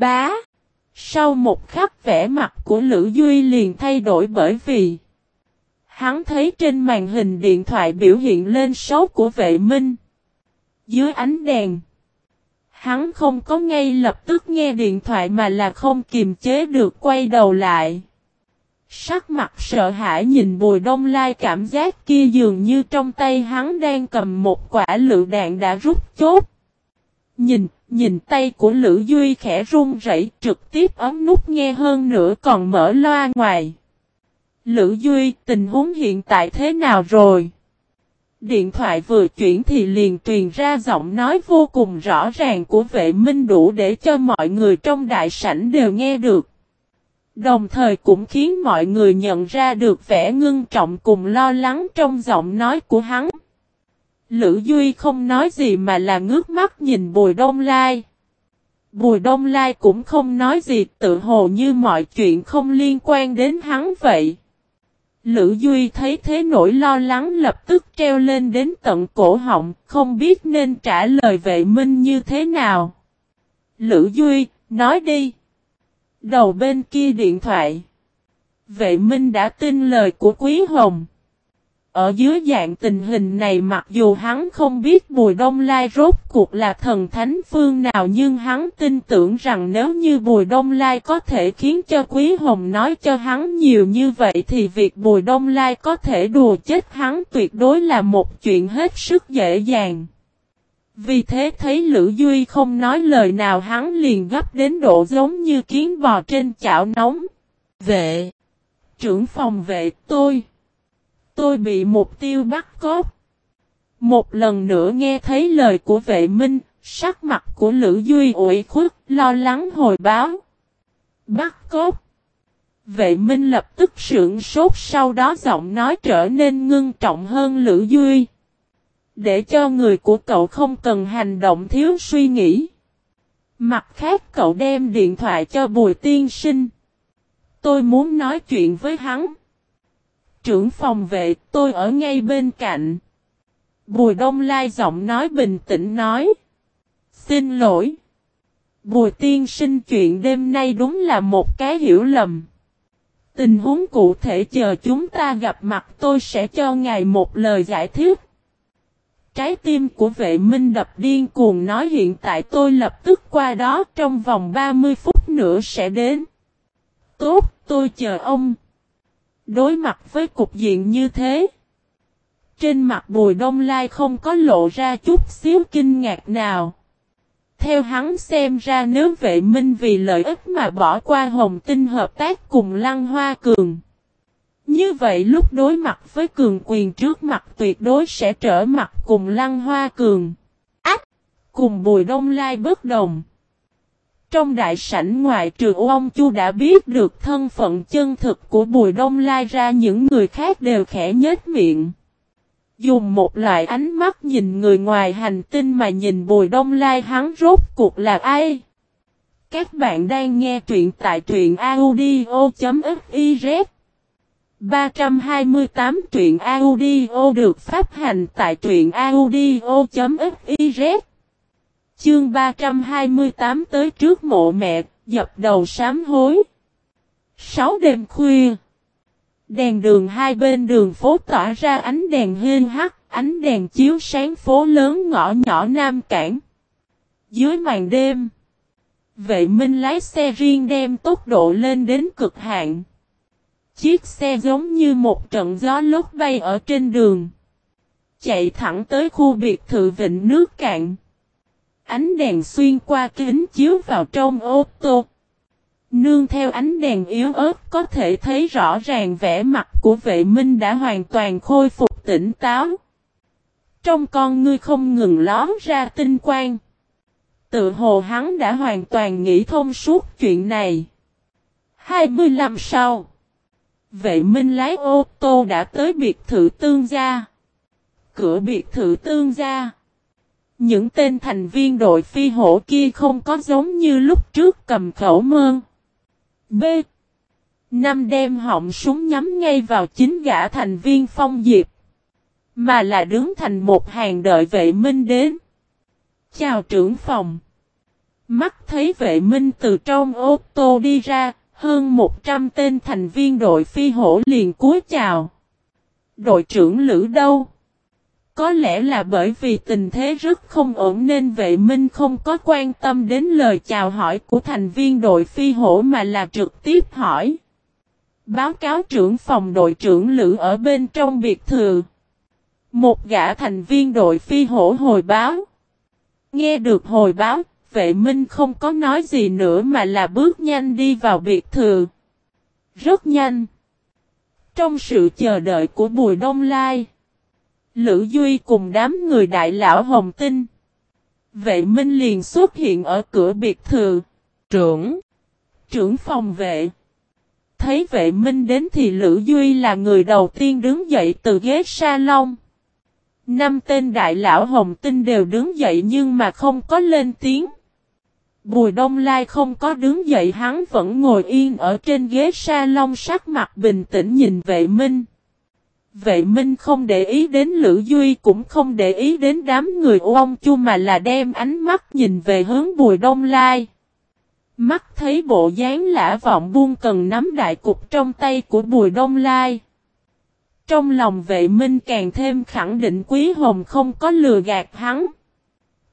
Bá! Sau một khắc vẻ mặt của Lữ Duy liền thay đổi bởi vì Hắn thấy trên màn hình điện thoại biểu hiện lên số của vệ minh. Dưới ánh đèn. Hắn không có ngay lập tức nghe điện thoại mà là không kiềm chế được quay đầu lại. Sắc mặt sợ hãi nhìn bùi đông lai cảm giác kia dường như trong tay hắn đang cầm một quả lựu đạn đã rút chốt. Nhìn, nhìn tay của Lữ Duy khẽ run rẩy trực tiếp ấm nút nghe hơn nữa còn mở loa ngoài. Lữ Duy, tình huống hiện tại thế nào rồi? Điện thoại vừa chuyển thì liền truyền ra giọng nói vô cùng rõ ràng của vệ minh đủ để cho mọi người trong đại sảnh đều nghe được. Đồng thời cũng khiến mọi người nhận ra được vẻ ngưng trọng cùng lo lắng trong giọng nói của hắn. Lữ Duy không nói gì mà là ngước mắt nhìn Bùi Đông Lai. Bùi Đông Lai cũng không nói gì tự hồ như mọi chuyện không liên quan đến hắn vậy. Lữ Duy thấy thế nỗi lo lắng lập tức treo lên đến tận cổ họng, không biết nên trả lời vệ minh như thế nào. Lữ Duy, nói đi. Đầu bên kia điện thoại. Vệ minh đã tin lời của Quý Hồng. Ở dưới dạng tình hình này mặc dù hắn không biết Bùi Đông Lai rốt cuộc là thần thánh phương nào nhưng hắn tin tưởng rằng nếu như Bùi Đông Lai có thể khiến cho Quý Hồng nói cho hắn nhiều như vậy thì việc Bùi Đông Lai có thể đùa chết hắn tuyệt đối là một chuyện hết sức dễ dàng. Vì thế thấy Lữ Duy không nói lời nào hắn liền gấp đến độ giống như kiến bò trên chảo nóng. Vệ! Trưởng phòng vệ tôi! Tôi bị mục tiêu bắt cóc Một lần nữa nghe thấy lời của vệ minh, sắc mặt của Lữ Duy ủi khuất, lo lắng hồi báo. Bắt cóc Vệ minh lập tức sưởng sốt sau đó giọng nói trở nên ngưng trọng hơn Lữ Duy. Để cho người của cậu không cần hành động thiếu suy nghĩ. Mặt khác cậu đem điện thoại cho Bùi Tiên Sinh. Tôi muốn nói chuyện với hắn. Trưởng phòng vệ, tôi ở ngay bên cạnh. Bùi Đông Lai giọng nói bình tĩnh nói. Xin lỗi. Bùi tiên sinh chuyện đêm nay đúng là một cái hiểu lầm. Tình huống cụ thể chờ chúng ta gặp mặt tôi sẽ cho ngài một lời giải thích. Trái tim của vệ minh đập điên cuồng nói hiện tại tôi lập tức qua đó trong vòng 30 phút nữa sẽ đến. Tốt, tôi chờ ông. Đối mặt với cục diện như thế. Trên mặt Bùi Đông Lai không có lộ ra chút xíu kinh ngạc nào. Theo hắn xem ra nếu vệ minh vì lợi ích mà bỏ qua hồng tinh hợp tác cùng Lăng Hoa Cường. Như vậy lúc đối mặt với cường quyền trước mặt tuyệt đối sẽ trở mặt cùng Lăng Hoa Cường. Ách! Cùng Bùi Đông Lai bất đồng. Trong đại sảnh ngoại trừ ông Chu đã biết được thân phận chân thực của Bùi Đông Lai ra những người khác đều khẽ nhếch miệng. Dùng một loại ánh mắt nhìn người ngoài hành tinh mà nhìn Bùi Đông Lai, hắn rốt cuộc là ai? Các bạn đang nghe truyện tại truyện audio.fiz 328 truyện audio được phát hành tại truyện audio.fiz Chương 328 tới trước mộ mẹ, dập đầu sám hối. Sáu đêm khuya. Đèn đường hai bên đường phố tỏa ra ánh đèn hên hắt, ánh đèn chiếu sáng phố lớn ngõ nhỏ Nam Cảng. Dưới màn đêm, vệ minh lái xe riêng đem tốc độ lên đến cực hạn. Chiếc xe giống như một trận gió lốt bay ở trên đường. Chạy thẳng tới khu biệt thự vịnh nước cạn. Ánh đèn xuyên qua kính chiếu vào trong ô tô. Nương theo ánh đèn yếu ớt có thể thấy rõ ràng vẻ mặt của vệ minh đã hoàn toàn khôi phục tỉnh táo. Trong con ngươi không ngừng lón ra tinh quang. Tự hồ hắn đã hoàn toàn nghĩ thông suốt chuyện này. 25 sau. Vệ minh lái ô tô đã tới biệt thự tương gia. Cửa biệt thự tương gia. Những tên thành viên đội phi hổ kia không có giống như lúc trước cầm khẩu mơn. B. Năm đem họng súng nhắm ngay vào chính gã thành viên phong diệp. Mà là đứng thành một hàng đợi vệ minh đến. Chào trưởng phòng. Mắt thấy vệ minh từ trong ô tô đi ra, hơn 100 tên thành viên đội phi hổ liền cúi chào. Đội trưởng Lữ đâu? Có lẽ là bởi vì tình thế rất không ổn nên vệ minh không có quan tâm đến lời chào hỏi của thành viên đội phi hổ mà là trực tiếp hỏi. Báo cáo trưởng phòng đội trưởng Lữ ở bên trong biệt thự. Một gã thành viên đội phi hổ hồi báo. Nghe được hồi báo, vệ minh không có nói gì nữa mà là bước nhanh đi vào biệt thự. Rất nhanh. Trong sự chờ đợi của Bùi Đông Lai. Lữ Duy cùng đám người đại lão Hồng Tinh. Vệ Minh liền xuất hiện ở cửa biệt thự. Trưởng. Trưởng phòng vệ. Thấy vệ Minh đến thì Lữ Duy là người đầu tiên đứng dậy từ ghế salon. Năm tên đại lão Hồng Tinh đều đứng dậy nhưng mà không có lên tiếng. Bùi Đông Lai không có đứng dậy, hắn vẫn ngồi yên ở trên ghế salon, sắc mặt bình tĩnh nhìn vệ Minh. Vệ Minh không để ý đến Lữ Duy, cũng không để ý đến đám người ông chu mà là đem ánh mắt nhìn về hướng Bùi Đông Lai. Mắt thấy bộ dáng lã vọng buông cần nắm đại cục trong tay của Bùi Đông Lai. Trong lòng vệ minh càng thêm khẳng định Quý Hồng không có lừa gạt hắn.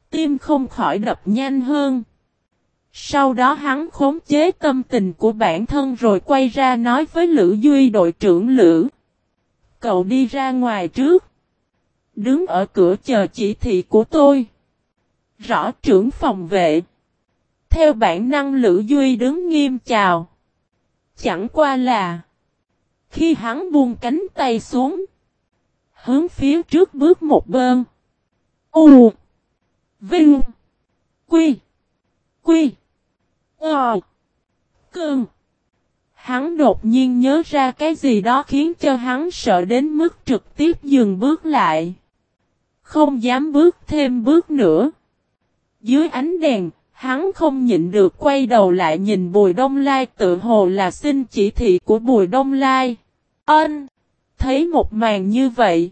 Tim không khỏi đập nhanh hơn. Sau đó hắn khống chế tâm tình của bản thân rồi quay ra nói với Lữ Duy đội trưởng Lữ. Cậu đi ra ngoài trước. Đứng ở cửa chờ chỉ thị của tôi. Rõ trưởng phòng vệ. Theo bản năng Lữ Duy đứng nghiêm chào. Chẳng qua là. Khi hắn buông cánh tay xuống. Hướng phía trước bước một bơm. U. Vinh. Quy. Quy. Ờ. Cơn. Hắn đột nhiên nhớ ra cái gì đó khiến cho hắn sợ đến mức trực tiếp dừng bước lại. Không dám bước thêm bước nữa. Dưới ánh đèn, hắn không nhịn được quay đầu lại nhìn Bùi Đông Lai tự hồ là xin chỉ thị của Bùi Đông Lai. Ân! Thấy một màn như vậy.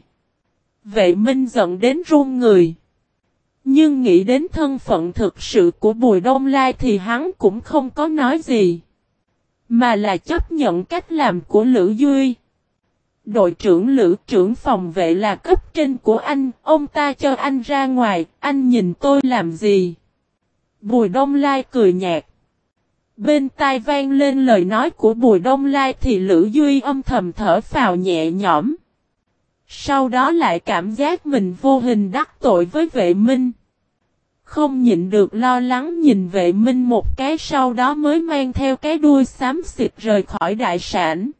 Vệ Minh giận đến run người. Nhưng nghĩ đến thân phận thực sự của Bùi Đông Lai thì hắn cũng không có nói gì. Mà là chấp nhận cách làm của Lữ Duy. Đội trưởng Lữ trưởng phòng vệ là cấp trên của anh, ông ta cho anh ra ngoài, anh nhìn tôi làm gì? Bùi Đông Lai cười nhạt. Bên tai vang lên lời nói của Bùi Đông Lai thì Lữ Duy âm thầm thở phào nhẹ nhõm. Sau đó lại cảm giác mình vô hình đắc tội với vệ minh. Không nhịn được lo lắng nhìn vệ minh một cái sau đó mới mang theo cái đuôi xám xịt rời khỏi đại sản.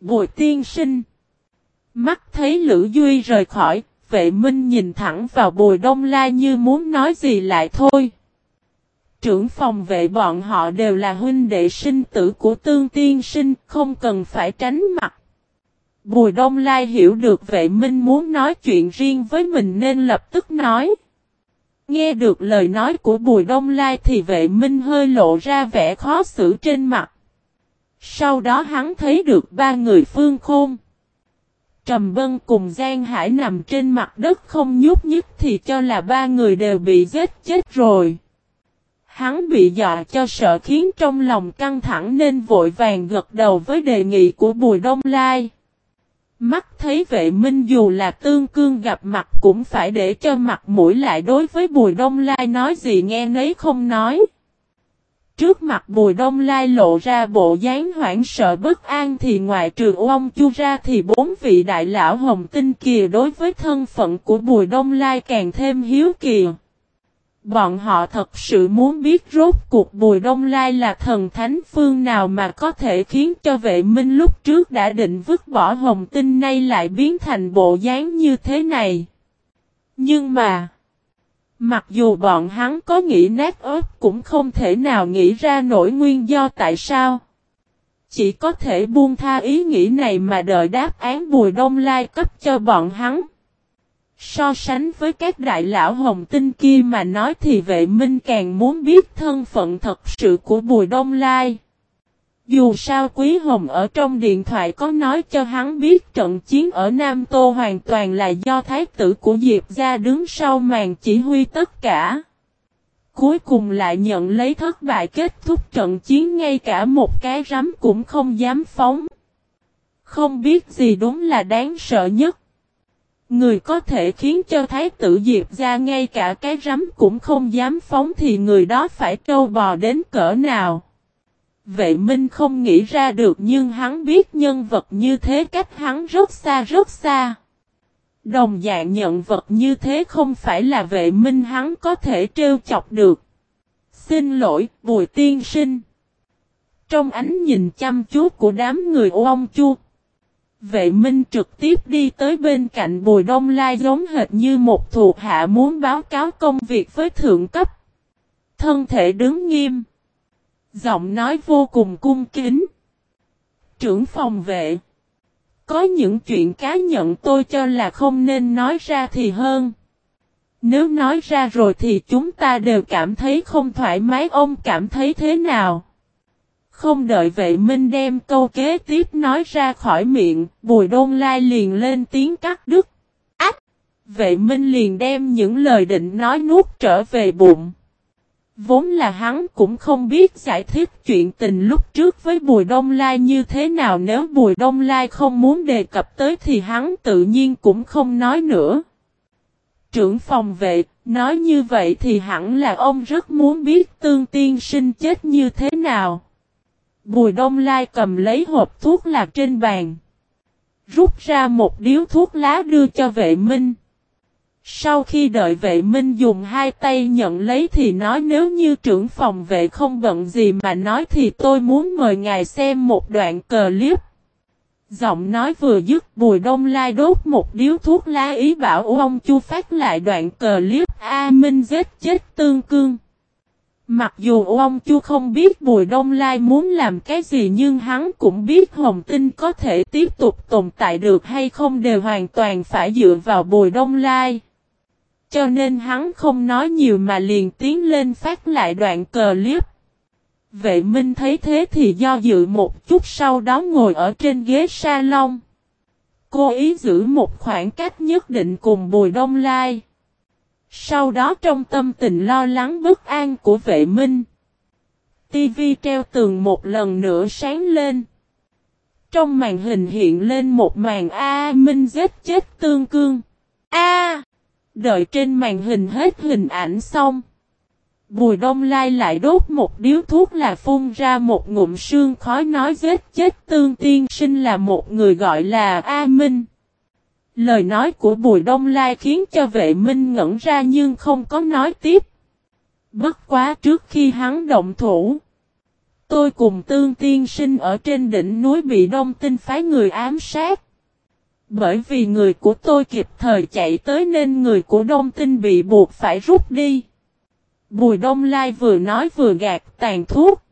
Bùi tiên sinh. Mắt thấy Lữ Duy rời khỏi, vệ minh nhìn thẳng vào bùi đông la như muốn nói gì lại thôi. Trưởng phòng vệ bọn họ đều là huynh đệ sinh tử của tương tiên sinh, không cần phải tránh mặt. Bùi Đông Lai hiểu được vệ minh muốn nói chuyện riêng với mình nên lập tức nói. Nghe được lời nói của Bùi Đông Lai thì vệ minh hơi lộ ra vẻ khó xử trên mặt. Sau đó hắn thấy được ba người phương khôn. Trầm Bân cùng Giang Hải nằm trên mặt đất không nhúc nhích thì cho là ba người đều bị giết chết rồi. Hắn bị dọa cho sợ khiến trong lòng căng thẳng nên vội vàng gật đầu với đề nghị của Bùi Đông Lai. Mắt thấy vệ minh dù là tương cương gặp mặt cũng phải để cho mặt mũi lại đối với Bùi Đông Lai nói gì nghe nấy không nói. Trước mặt Bùi Đông Lai lộ ra bộ dáng hoảng sợ bất an thì ngoài trừ ông chu ra thì bốn vị đại lão hồng tinh kìa đối với thân phận của Bùi Đông Lai càng thêm hiếu kìa. Bọn họ thật sự muốn biết rốt cuộc Bùi Đông Lai là thần thánh phương nào mà có thể khiến cho vệ minh lúc trước đã định vứt bỏ hồng tinh nay lại biến thành bộ dáng như thế này. Nhưng mà, mặc dù bọn hắn có nghĩ nát ớt cũng không thể nào nghĩ ra nổi nguyên do tại sao. Chỉ có thể buông tha ý nghĩ này mà đợi đáp án Bùi Đông Lai cấp cho bọn hắn. So sánh với các đại lão hồng tinh kia mà nói thì vệ minh càng muốn biết thân phận thật sự của Bùi Đông Lai. Dù sao Quý Hồng ở trong điện thoại có nói cho hắn biết trận chiến ở Nam Tô hoàn toàn là do thái tử của Diệp gia đứng sau màn chỉ huy tất cả. Cuối cùng lại nhận lấy thất bại kết thúc trận chiến, ngay cả một cái rắm cũng không dám phóng. Không biết gì đúng là đáng sợ nhất. Người có thể khiến cho thái tử Diệp ra ngay cả cái rắm cũng không dám phóng thì người đó phải trâu bò đến cỡ nào. Vệ Minh không nghĩ ra được nhưng hắn biết nhân vật như thế cách hắn rất xa rất xa. Đồng dạng nhận vật như thế không phải là vệ minh hắn có thể trêu chọc được. Xin lỗi, Bùi Tiên Sinh. Trong ánh nhìn chăm chú của đám người ông chu. Vệ minh trực tiếp đi tới bên cạnh Bùi Đông Lai giống hệt như một thuộc hạ muốn báo cáo công việc với thượng cấp. Thân thể đứng nghiêm. Giọng nói vô cùng cung kính. Trưởng phòng vệ. Có những chuyện cá nhân tôi cho là không nên nói ra thì hơn. Nếu nói ra rồi thì chúng ta đều cảm thấy không thoải mái ông cảm thấy thế nào? Không đợi vệ minh đem câu kế tiếp nói ra khỏi miệng, bùi đôn lai liền lên tiếng cắt đứt. Ách! Vệ minh liền đem những lời định nói nuốt trở về bụng. Vốn là hắn cũng không biết giải thích chuyện tình lúc trước với Bùi Đông Lai như thế nào nếu Bùi Đông Lai không muốn đề cập tới thì hắn tự nhiên cũng không nói nữa. Trưởng phòng vệ, nói như vậy thì hẳn là ông rất muốn biết tương tiên sinh chết như thế nào. Bùi Đông Lai cầm lấy hộp thuốc lạc trên bàn. Rút ra một điếu thuốc lá đưa cho vệ minh. Sau khi đợi vệ minh dùng hai tay nhận lấy thì nói nếu như trưởng phòng vệ không bận gì mà nói thì tôi muốn mời ngài xem một đoạn clip. Giọng nói vừa dứt, bùi đông lai đốt một điếu thuốc lá ý bảo ông chu phát lại đoạn clip A Minh giết chết tương cương. Mặc dù ông chú không biết bùi đông lai muốn làm cái gì nhưng hắn cũng biết hồng tinh có thể tiếp tục tồn tại được hay không đều hoàn toàn phải dựa vào bùi đông lai. Cho nên hắn không nói nhiều mà liền tiến lên phát lại đoạn clip. Vệ Minh thấy thế thì do dự một chút sau đó ngồi ở trên ghế salon. Cô ý giữ một khoảng cách nhất định cùng Bùi Đông Lai. Sau đó trong tâm tình lo lắng bất an của vệ minh. TV treo tường một lần nữa sáng lên. Trong màn hình hiện lên một màn A Minh giết chết tương cương. A Đợi trên màn hình hết hình ảnh xong. Bùi đông lai lại đốt một điếu thuốc là phun ra một ngụm sương khói nói giết chết tương tiên sinh là một người gọi là A Minh. Lời nói của Bùi Đông Lai khiến cho vệ minh ngẩn ra nhưng không có nói tiếp. Bất quá trước khi hắn động thủ. Tôi cùng tương tiên sinh ở trên đỉnh núi bị đông tinh phái người ám sát. Bởi vì người của tôi kịp thời chạy tới nên người của Đông Tinh bị buộc phải rút đi. Bùi Đông Lai vừa nói vừa gạt tàn thuốc.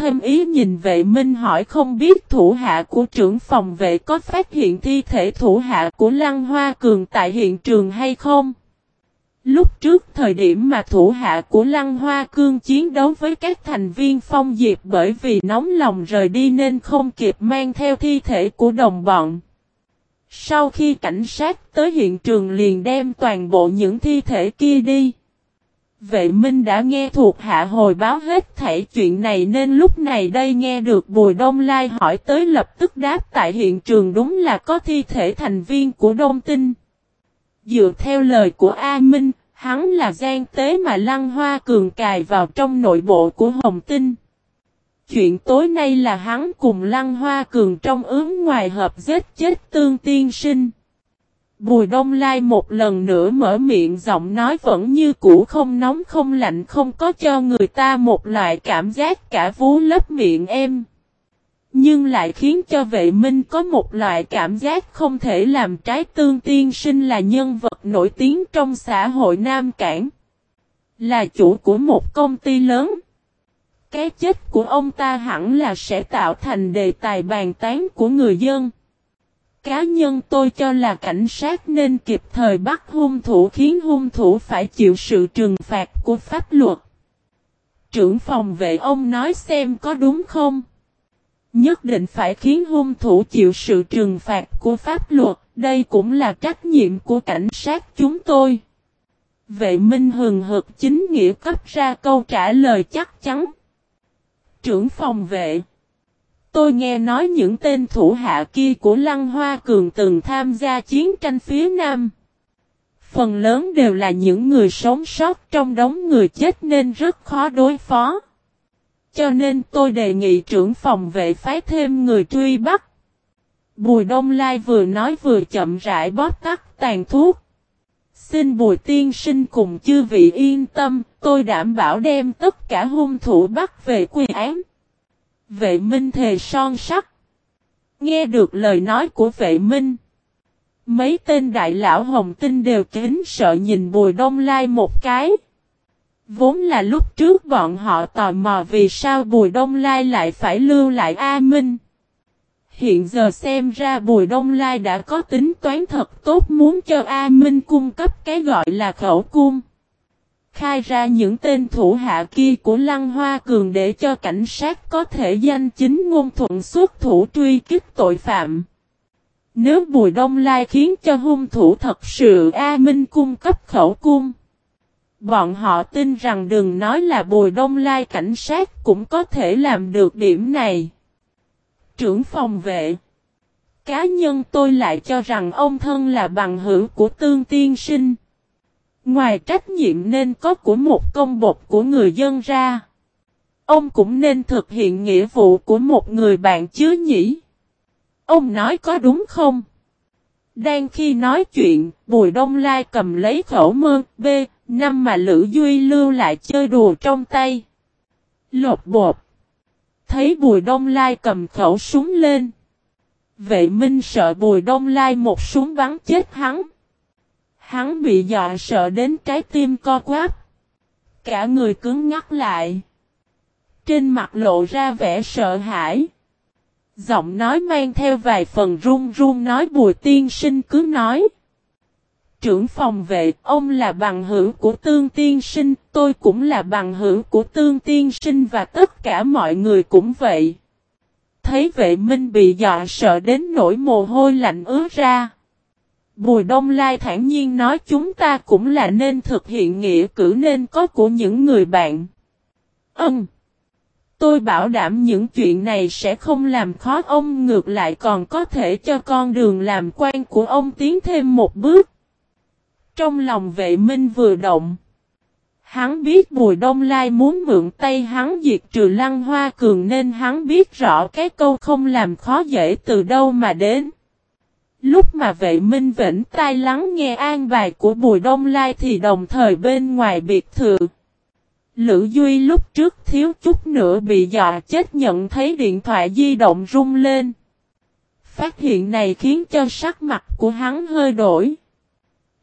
Thêm ý nhìn vệ minh hỏi không biết thủ hạ của trưởng phòng vệ có phát hiện thi thể thủ hạ của Lăng Hoa Cường tại hiện trường hay không? Lúc trước thời điểm mà thủ hạ của Lăng Hoa Cương chiến đấu với các thành viên phong diệp bởi vì nóng lòng rời đi nên không kịp mang theo thi thể của đồng bọn. Sau khi cảnh sát tới hiện trường liền đem toàn bộ những thi thể kia đi. Vệ Minh đã nghe thuộc hạ hồi báo hết thảy chuyện này nên lúc này đây nghe được Bùi Đông Lai hỏi tới lập tức đáp tại hiện trường đúng là có thi thể thành viên của Đông Tinh. Dựa theo lời của A Minh, hắn là gian tế mà Lăng Hoa Cường cài vào trong nội bộ của Hồng Tinh. Chuyện tối nay là hắn cùng Lăng Hoa Cường trong ướm ngoài hợp giết chết tương tiên sinh. Bùi Đông Lai một lần nữa mở miệng giọng nói vẫn như cũ không nóng, không lạnh, không có cho người ta một loại cảm giác cả vú lấp miệng em. Nhưng lại khiến cho vệ minh có một loại cảm giác không thể làm trái tương tiên sinh là nhân vật nổi tiếng trong xã hội Nam Cảng. Là chủ của một công ty lớn. Cái chết của ông ta hẳn là sẽ tạo thành đề tài bàn tán của người dân. Cá nhân tôi cho là cảnh sát nên kịp thời bắt hung thủ khiến hung thủ phải chịu sự trừng phạt của pháp luật. Trưởng phòng vệ ông nói xem có đúng không? Nhất định phải khiến hung thủ chịu sự trừng phạt của pháp luật, đây cũng là trách nhiệm của cảnh sát chúng tôi. Vệ minh hừng hực chính nghĩa cấp ra câu trả lời chắc chắn. Trưởng phòng vệ. Tôi nghe nói những tên thủ hạ kia của Lăng Hoa Cường từng tham gia chiến tranh phía Nam. Phần lớn đều là những người sống sót trong đống người chết nên rất khó đối phó. Cho nên tôi đề nghị trưởng phòng vệ phái thêm người truy bắt. Bùi Đông Lai vừa nói vừa chậm rãi bóp tắt tàn thuốc. Xin Bùi Tiên Sinh cùng chư vị yên tâm, tôi đảm bảo đem tất cả hung thủ bắt về quy án. Vệ Minh thề son sắc. Nghe được lời nói của vệ Minh. Mấy tên đại lão hồng tinh đều kính sợ nhìn Bùi Đông Lai một cái. Vốn là lúc trước bọn họ tò mò vì sao Bùi Đông Lai lại phải lưu lại A Minh. Hiện giờ xem ra Bùi Đông Lai đã có tính toán thật tốt muốn cho A Minh cung cấp cái gọi là khẩu cung. Khai ra những tên thủ hạ kia của Lăng Hoa Cường để cho cảnh sát có thể danh chính ngôn thuận xuất thủ truy kích tội phạm. Nếu Bùi Đông Lai khiến cho hung thủ thật sự A Minh cung cấp khẩu cung. Bọn họ tin rằng đừng nói là Bùi Đông Lai cảnh sát cũng có thể làm được điểm này trưởng phòng vệ. Cá nhân tôi lại cho rằng ông thân là bằng hữu của tương tiên sinh. Ngoài trách nhiệm nên có của một công bột của người dân ra. Ông cũng nên thực hiện nghĩa vụ của một người bạn chứ nhỉ? Ông nói có đúng không? Đang khi nói chuyện, Bùi Đông Lai cầm lấy khẩu mơ, B, năm mà Lữ Duy lưu lại chơi đùa trong tay. Lột bột. Thấy Bùi Đông Lai cầm khẩu súng lên. Vệ Minh sợ Bùi Đông Lai một súng bắn chết hắn. Hắn bị dọa sợ đến trái tim co quáp. Cả người cứng ngắt lại. Trên mặt lộ ra vẻ sợ hãi. Giọng nói mang theo vài phần run run nói Bùi Tiên Sinh cứ nói trưởng phòng vệ, ông là bằng hữu của tương tiên sinh, tôi cũng là bằng hữu của tương tiên sinh và tất cả mọi người cũng vậy. Thấy vệ minh bị dọa sợ đến nỗi mồ hôi lạnh ứa ra. Bùi Đông Lai thản nhiên nói chúng ta cũng là nên thực hiện nghĩa cử nên có của những người bạn. Ân. Tôi bảo đảm những chuyện này sẽ không làm khó ông, ngược lại còn có thể cho con đường làm quan của ông tiến thêm một bước. Trong lòng vệ minh vừa động. Hắn biết Bùi Đông Lai muốn mượn tay hắn diệt trừ lăng hoa cường nên hắn biết rõ cái câu không làm khó dễ từ đâu mà đến. Lúc mà vệ minh vĩnh tai lắng nghe an bài của Bùi Đông Lai thì đồng thời bên ngoài biệt thự. Lữ Duy lúc trước thiếu chút nữa bị dọa chết nhận thấy điện thoại di động rung lên. Phát hiện này khiến cho sắc mặt của hắn hơi đổi.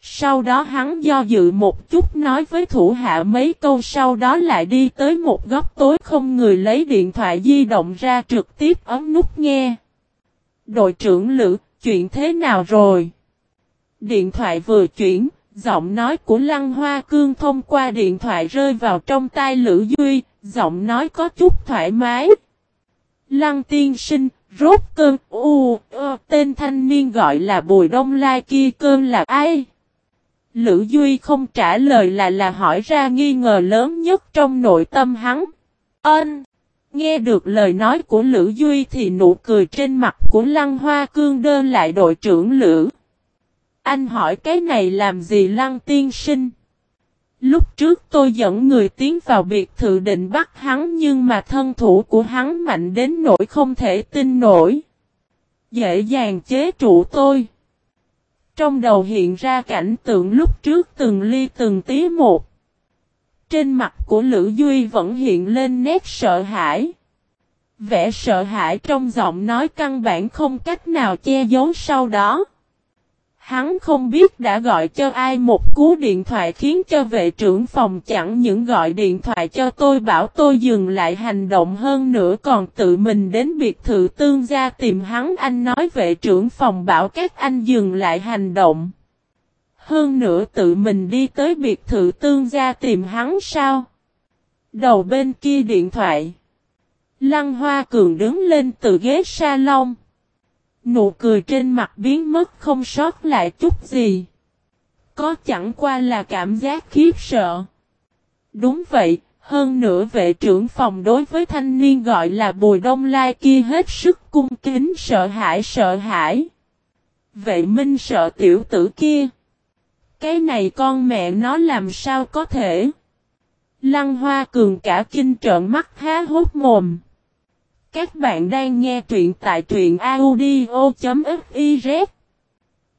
Sau đó hắn do dự một chút nói với thủ hạ mấy câu sau đó lại đi tới một góc tối không người lấy điện thoại di động ra trực tiếp ấn nút nghe. Đội trưởng Lữ, chuyện thế nào rồi? Điện thoại vừa chuyển, giọng nói của Lăng Hoa Cương thông qua điện thoại rơi vào trong tai Lữ Duy, giọng nói có chút thoải mái. Lăng tiên sinh, rốt cơn, u, ơ, tên thanh niên gọi là Bùi Đông Lai kia cơn là ai? Lữ Duy không trả lời là là hỏi ra nghi ngờ lớn nhất trong nội tâm hắn. Ân! Nghe được lời nói của Lữ Duy thì nụ cười trên mặt của Lăng Hoa Cương đơn lại đội trưởng Lữ. Anh hỏi cái này làm gì Lăng tiên sinh? Lúc trước tôi dẫn người tiến vào biệt thự định bắt hắn nhưng mà thân thủ của hắn mạnh đến nỗi không thể tin nổi. Dễ dàng chế trụ tôi. Trong đầu hiện ra cảnh tượng lúc trước từng ly từng tí một. Trên mặt của Lữ Duy vẫn hiện lên nét sợ hãi. Vẻ sợ hãi trong giọng nói căn bản không cách nào che giấu sau đó. Hắn không biết đã gọi cho ai một cú điện thoại khiến cho vệ trưởng phòng chẳng những gọi điện thoại cho tôi bảo tôi dừng lại hành động hơn nữa còn tự mình đến biệt thự tương gia tìm hắn anh nói vệ trưởng phòng bảo các anh dừng lại hành động. Hơn nữa tự mình đi tới biệt thự tương gia tìm hắn sao? Đầu bên kia điện thoại. Lăng Hoa Cường đứng lên từ ghế salon. Nụ cười trên mặt biến mất không sót lại chút gì. Có chẳng qua là cảm giác khiếp sợ. Đúng vậy, hơn nữa vệ trưởng phòng đối với thanh niên gọi là Bùi Đông Lai kia hết sức cung kính sợ hãi sợ hãi. Vệ minh sợ tiểu tử kia. Cái này con mẹ nó làm sao có thể. Lăng hoa cường cả kinh trợn mắt há hốt mồm. Các bạn đang nghe truyện tại truyện audio.fiz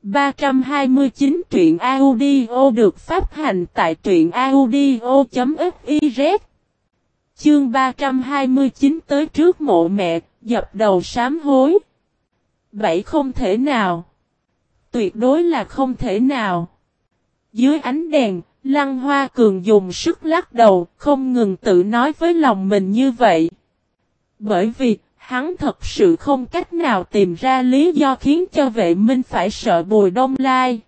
329 truyện audio được phát hành tại truyện audio.fiz Chương 329 tới trước mộ mẹ, dập đầu sám hối. Bảy không thể nào. Tuyệt đối là không thể nào. Dưới ánh đèn, Lăng Hoa Cường dùng sức lắc đầu, không ngừng tự nói với lòng mình như vậy. Bởi vì, hắn thật sự không cách nào tìm ra lý do khiến cho vệ minh phải sợ Bùi Đông Lai.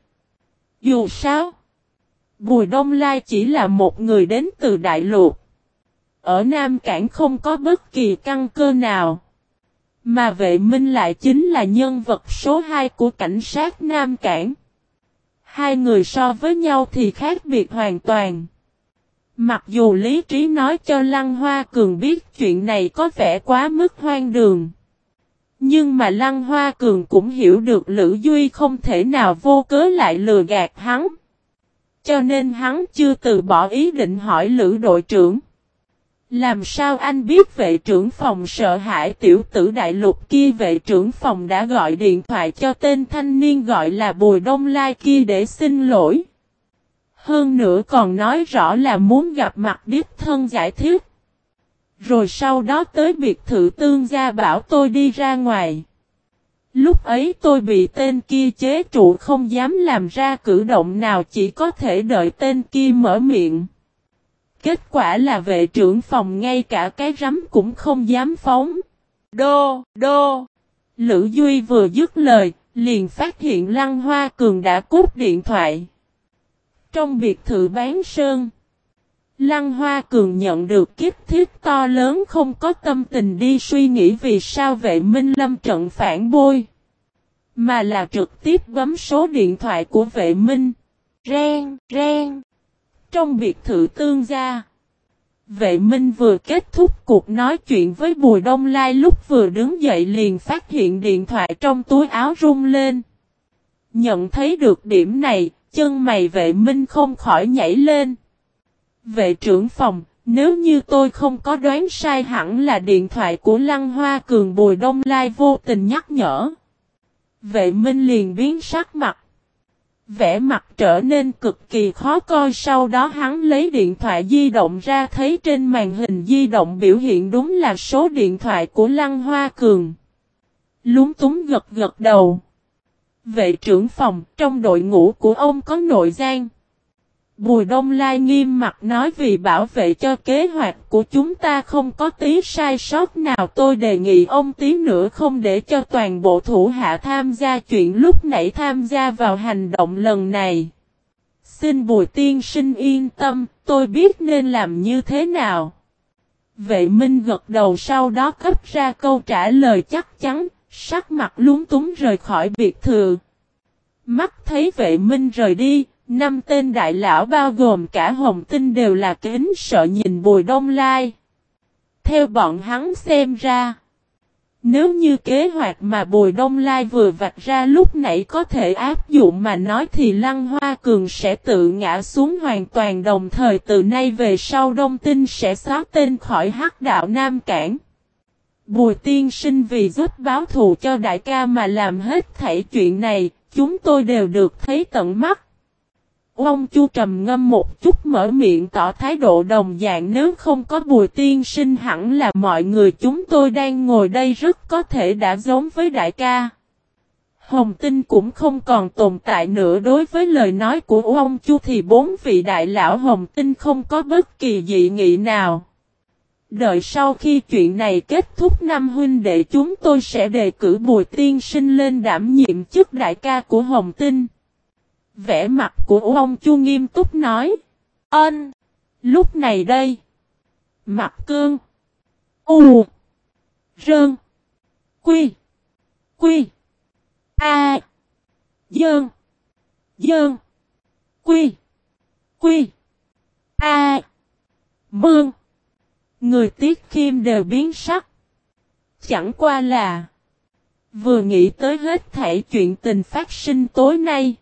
Dù sao, Bùi Đông Lai chỉ là một người đến từ Đại Lục. Ở Nam Cảng không có bất kỳ căn cơ nào. Mà vệ minh lại chính là nhân vật số 2 của cảnh sát Nam Cảng. Hai người so với nhau thì khác biệt hoàn toàn. Mặc dù lý trí nói cho Lăng Hoa Cường biết chuyện này có vẻ quá mức hoang đường. Nhưng mà Lăng Hoa Cường cũng hiểu được Lữ Duy không thể nào vô cớ lại lừa gạt hắn. Cho nên hắn chưa từ bỏ ý định hỏi Lữ đội trưởng. Làm sao anh biết vệ trưởng phòng sợ hãi tiểu tử đại lục kia vệ trưởng phòng đã gọi điện thoại cho tên thanh niên gọi là Bùi Đông Lai kia để xin lỗi. Hơn nữa còn nói rõ là muốn gặp mặt đích thân giải thích. Rồi sau đó tới biệt thự tương gia bảo tôi đi ra ngoài. Lúc ấy tôi bị tên kia chế trụ không dám làm ra cử động nào chỉ có thể đợi tên kia mở miệng. Kết quả là vệ trưởng phòng ngay cả cái rắm cũng không dám phóng. Đô, đô. Lữ Duy vừa dứt lời, liền phát hiện Lăng Hoa Cường đã cút điện thoại. Trong biệt thự bán sơn, Lăng Hoa Cường nhận được kiếp thiết to lớn không có tâm tình đi suy nghĩ vì sao vệ Minh Lâm trận phản bôi. Mà là trực tiếp bấm số điện thoại của vệ Minh. Ren, ren. Trong biệt thự tương gia. Vệ Minh vừa kết thúc cuộc nói chuyện với Bùi Đông Lai lúc vừa đứng dậy liền phát hiện điện thoại trong túi áo rung lên. Nhận thấy được điểm này, chân mày vệ Minh không khỏi nhảy lên. Vệ trưởng phòng, nếu như tôi không có đoán sai hẳn là điện thoại của Lăng Hoa Cường Bùi Đông Lai vô tình nhắc nhở. Vệ Minh liền biến sắc mặt vẻ mặt trở nên cực kỳ khó coi, sau đó hắn lấy điện thoại di động ra thấy trên màn hình di động biểu hiện đúng là số điện thoại của Lăng Hoa Cường. Lúng túng gật gật đầu. Vệ trưởng phòng, trong đội ngũ của ông có nội gian. Bùi Đông Lai nghiêm mặt nói vì bảo vệ cho kế hoạch của chúng ta không có tí sai sót nào tôi đề nghị ông tí nữa không để cho toàn bộ thủ hạ tham gia chuyện lúc nãy tham gia vào hành động lần này. Xin Bùi Tiên sinh yên tâm, tôi biết nên làm như thế nào. Vệ Minh gật đầu sau đó cấp ra câu trả lời chắc chắn, sắc mặt lúng túng rời khỏi biệt thự. Mắt thấy vệ Minh rời đi, Năm tên đại lão bao gồm cả hồng tinh đều là kính sợ nhìn bùi đông lai. Theo bọn hắn xem ra. Nếu như kế hoạch mà Bùi Đông Lai vừa vạch ra lúc nãy có thể áp dụng mà nói thì Lăng Hoa Cường sẽ tự ngã xuống hoàn toàn đồng thời từ nay về sau Đông Tinh sẽ xóa tên khỏi hắc đạo Nam Cảng. Bùi tiên sinh vì giúp báo thù cho đại ca mà làm hết thảy chuyện này, chúng tôi đều được thấy tận mắt. Ông Chu trầm ngâm một chút mở miệng tỏ thái độ đồng dạng, nếu không có bùi tiên sinh hẳn là mọi người chúng tôi đang ngồi đây rất có thể đã giống với đại ca. Hồng tinh cũng không còn tồn tại nữa đối với lời nói của ông Chu thì bốn vị đại lão Hồng tinh không có bất kỳ dị nghị nào. Đợi sau khi chuyện này kết thúc, năm huynh đệ chúng tôi sẽ đề cử bùi tiên sinh lên đảm nhiệm chức đại ca của Hồng tinh. Vẽ mặt của ông Chu nghiêm túc nói. Ân. Lúc này đây. Mặt cương. U. Rơn. Quy. Quy. A. Dơn. Dơn. Quy. Quy. A. Mương. Người tiết khiêm đều biến sắc. Chẳng qua là. Vừa nghĩ tới hết thảy chuyện tình phát sinh tối nay.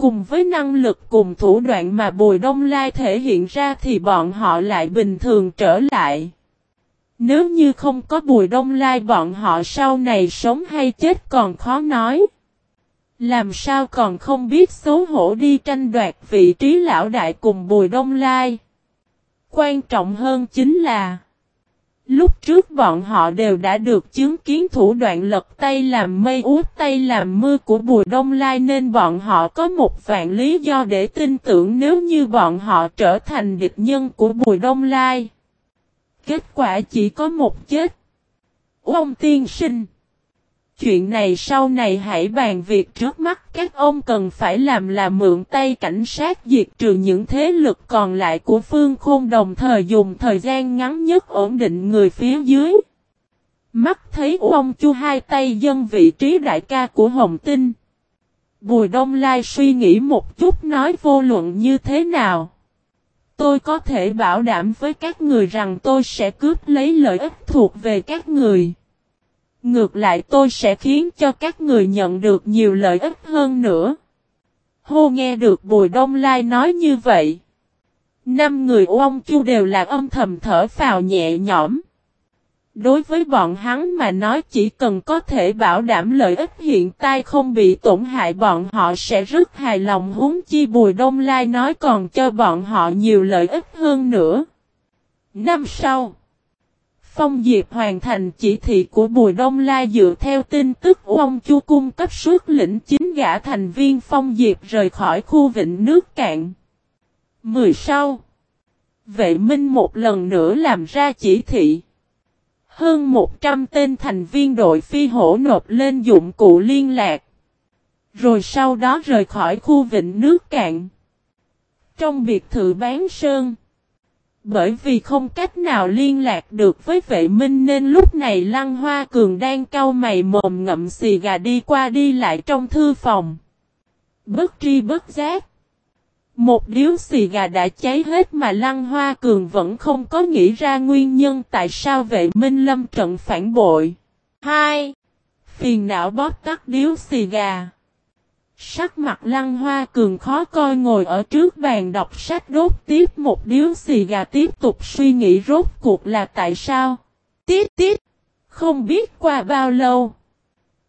Cùng với năng lực cùng thủ đoạn mà Bùi Đông Lai thể hiện ra thì bọn họ lại bình thường trở lại. Nếu như không có Bùi Đông Lai, bọn họ sau này sống hay chết còn khó nói. Làm sao còn không biết xấu hổ đi tranh đoạt vị trí lão đại cùng Bùi Đông Lai. Quan trọng hơn chính là Lúc trước bọn họ đều đã được chứng kiến thủ đoạn lật tay làm mây út tay làm mưa của Bùi Đông Lai nên bọn họ có một vạn lý do để tin tưởng nếu như bọn họ trở thành địch nhân của Bùi Đông Lai. Kết quả chỉ có một chết. Ông tiên sinh chuyện này sau này hãy bàn việc trước mắt, các ông cần phải làm là mượn tay cảnh sát diệt trừ những thế lực còn lại của phương khôn đồng thời dùng thời gian ngắn nhất ổn định người phía dưới. Mắt thấy ông chu hai tay dân vị trí đại ca của Hồng Tinh. Bùi Đông Lai suy nghĩ một chút nói vô luận như thế nào. Tôi có thể bảo đảm với các người rằng tôi sẽ cướp lấy lợi ích thuộc về các người. Ngược lại tôi sẽ khiến cho các người nhận được nhiều lợi ích hơn nữa. Hô nghe được Bùi Đông Lai nói như vậy. Năm người ông chu đều là âm thầm thở phào nhẹ nhõm. Đối với bọn hắn mà nói chỉ cần có thể bảo đảm lợi ích hiện tại không bị tổn hại bọn họ sẽ rất hài lòng huống chi Bùi Đông Lai nói còn cho bọn họ nhiều lợi ích hơn nữa. Năm sau Phong Diệp hoàn thành chỉ thị của Bùi Đông Lai dựa theo tin tức ông Chu cung cấp suốt lĩnh chính gã thành viên Phong Diệp rời khỏi khu vịnh nước cạn. Mười sau. Vệ Minh một lần nữa làm ra chỉ thị. Hơn 100 tên thành viên đội phi hổ nộp lên dụng cụ liên lạc. Rồi sau đó rời khỏi khu vịnh nước cạn. Trong biệt thự bán sơn. Bởi vì không cách nào liên lạc được với vệ minh nên lúc này Lăng Hoa Cường đang cau mày mồm ngậm xì gà đi qua đi lại trong thư phòng. Bất tri bất giác. Một điếu xì gà đã cháy hết mà Lăng Hoa Cường vẫn không có nghĩ ra nguyên nhân tại sao vệ minh lâm trận phản bội. 2. Phiền não bóp tắt điếu xì gà. Sắc mặt lăng hoa cường khó coi ngồi ở trước bàn đọc sách đốt tiếp một điếu xì gà tiếp tục suy nghĩ rốt cuộc là tại sao. Tiếp tiếp. Không biết qua bao lâu.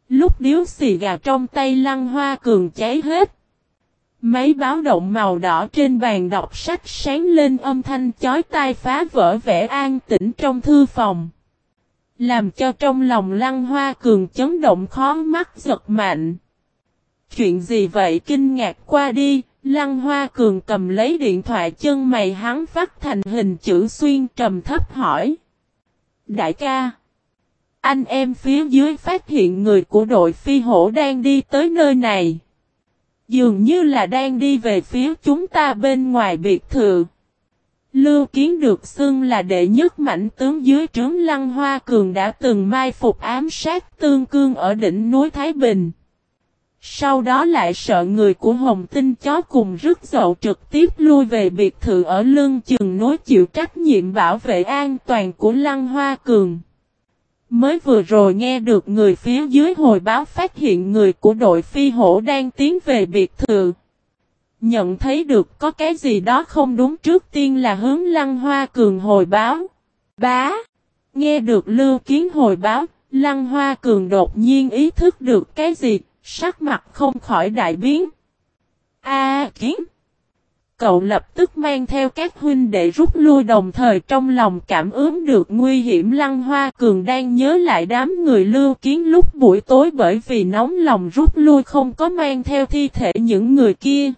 Lúc điếu xì gà trong tay lăng hoa cường cháy hết. Máy báo động màu đỏ trên bàn đọc sách sáng lên âm thanh chói tai phá vỡ vẻ an tĩnh trong thư phòng. Làm cho trong lòng lăng hoa cường chấn động khó mắt giật mạnh. Chuyện gì vậy kinh ngạc qua đi, Lăng Hoa Cường cầm lấy điện thoại chân mày hắn phát thành hình chữ xuyên trầm thấp hỏi. Đại ca, anh em phía dưới phát hiện người của đội phi hổ đang đi tới nơi này. Dường như là đang đi về phía chúng ta bên ngoài biệt thự. Lưu Kiến được xưng là đệ nhất mạnh tướng dưới trướng Lăng Hoa Cường đã từng mai phục ám sát tương cương ở đỉnh núi Thái Bình. Sau đó lại sợ người của Hồng Tinh chó cùng rứt dậu trực tiếp lui về biệt thự ở lưng chừng nối chịu trách nhiệm bảo vệ an toàn của Lăng Hoa Cường. Mới vừa rồi nghe được người phía dưới hồi báo phát hiện người của đội phi hổ đang tiến về biệt thự. Nhận thấy được có cái gì đó không đúng trước tiên là hướng Lăng Hoa Cường hồi báo. Bá! Nghe được Lưu Kiến hồi báo, Lăng Hoa Cường đột nhiên ý thức được cái gì, Sắc mặt không khỏi đại biến. A kiến. Cậu lập tức mang theo các huynh đệ rút lui đồng thời trong lòng cảm ứng được nguy hiểm Lăng Hoa Cường đang nhớ lại đám người lưu kiến lúc buổi tối bởi vì nóng lòng rút lui không có mang theo thi thể những người kia.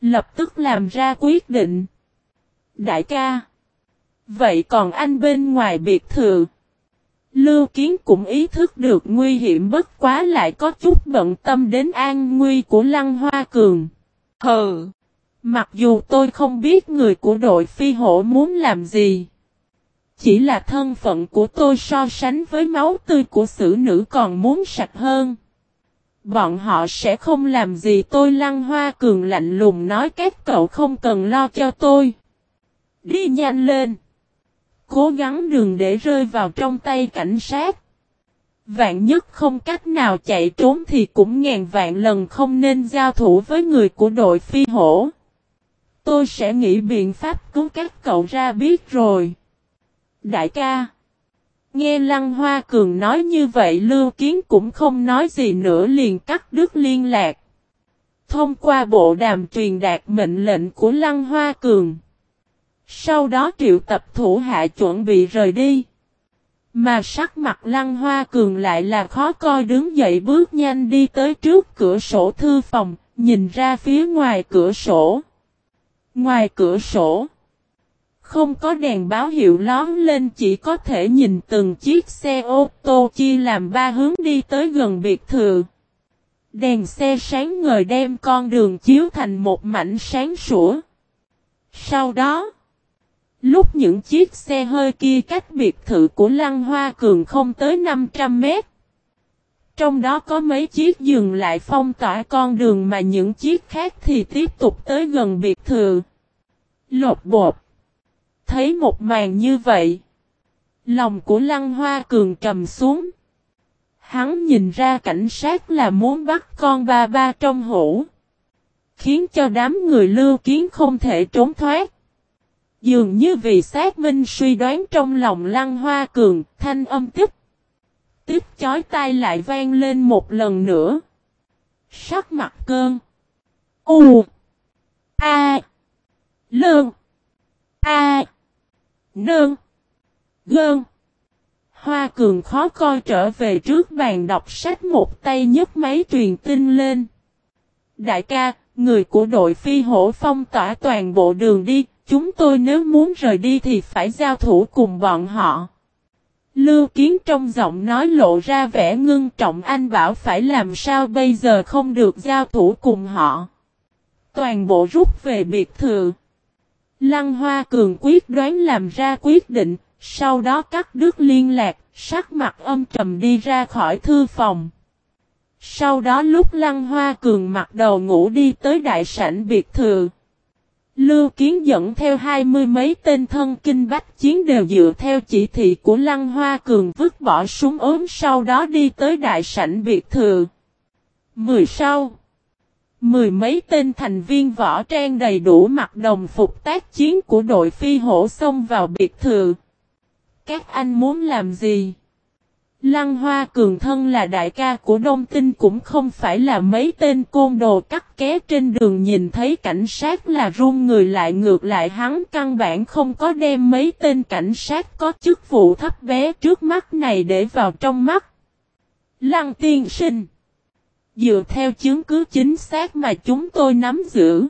Lập tức làm ra quyết định. Đại ca. Vậy còn anh bên ngoài biệt thự. Lưu Kiến cũng ý thức được nguy hiểm bất quá lại có chút bận tâm đến an nguy của Lăng Hoa Cường. Hừ! Mặc dù tôi không biết người của đội phi hổ muốn làm gì. Chỉ là thân phận của tôi so sánh với máu tươi của sử nữ còn muốn sạch hơn. Bọn họ sẽ không làm gì tôi, Lăng Hoa Cường lạnh lùng nói các cậu không cần lo cho tôi. Đi nhanh lên. Cố gắng đừng để rơi vào trong tay cảnh sát. Vạn nhất không cách nào chạy trốn thì cũng ngàn vạn lần không nên giao thủ với người của đội phi hổ. Tôi sẽ nghĩ biện pháp cứu các cậu ra biết rồi. Đại ca. Nghe Lăng Hoa Cường nói như vậy Lưu Kiến cũng không nói gì nữa liền cắt đứt liên lạc. Thông qua bộ đàm truyền đạt mệnh lệnh của Lăng Hoa Cường. Sau đó triệu tập thủ hạ chuẩn bị rời đi. Mà sắc mặt Lăng Hoa Cường lại là khó coi đứng dậy bước nhanh đi tới trước cửa sổ thư phòng, nhìn ra phía ngoài cửa sổ. Ngoài cửa sổ, không có đèn báo hiệu lón lên chỉ có thể nhìn từng chiếc xe ô tô chia làm ba hướng đi tới gần biệt thự. Đèn xe sáng ngời đem con đường chiếu thành một mảnh sáng sủa. Sau đó, lúc những chiếc xe hơi kia cách biệt thự của Lăng Hoa Cường không tới 500 mét, trong đó có mấy chiếc dừng lại phong tỏa con đường mà những chiếc khác thì tiếp tục tới gần biệt thự. Lột bột. Thấy một màn như vậy. Lòng của Lăng Hoa Cường trầm xuống. Hắn nhìn ra cảnh sát là muốn bắt con ba ba trong hũ. Khiến cho đám người lưu kiến không thể trốn thoát. Dường như vì xác minh suy đoán trong lòng Lăng Hoa Cường, thanh âm tiếp. Tiếp chói tai lại vang lên một lần nữa. Sắc mặt cơn. U. A. Lương. A. Nương. Gơn. Hoa cường khó coi trở về trước bàn đọc sách một tay nhấc máy truyền tin lên. Đại ca, người của đội phi hổ phong tỏa toàn bộ đường đi, chúng tôi nếu muốn rời đi thì phải giao thủ cùng bọn họ. Lưu Kiến trong giọng nói lộ ra vẻ ngưng trọng anh bảo phải làm sao bây giờ không được giao thủ cùng họ. Toàn bộ rút về biệt thự. Lăng Hoa Cường quyết đoán làm ra quyết định, sau đó cắt đứt liên lạc, sắc mặt âm trầm đi ra khỏi thư phòng. Sau đó lúc Lăng Hoa Cường mặc đầu ngủ đi tới đại sảnh biệt thự. Lưu Kiến dẫn theo hai mươi mấy tên thân kinh bách chiến đều dựa theo chỉ thị của Lăng Hoa Cường vứt bỏ súng ốm sau đó đi tới đại sảnh biệt thự. Mười sau. Mười mấy tên thành viên võ trang đầy đủ mặc đồng phục tác chiến của đội phi hổ xông vào biệt thự. Các anh muốn làm gì? Lăng Hoa Cường thân là đại ca của Đông Tinh cũng không phải là mấy tên côn đồ cắt ké trên đường nhìn thấy cảnh sát là run người lại ngược lại hắn căn bản không có đem mấy tên cảnh sát có chức vụ thấp bé trước mắt này để vào trong mắt. Lăng tiên sinh, Dựa theo chứng cứ chính xác mà chúng tôi nắm giữ.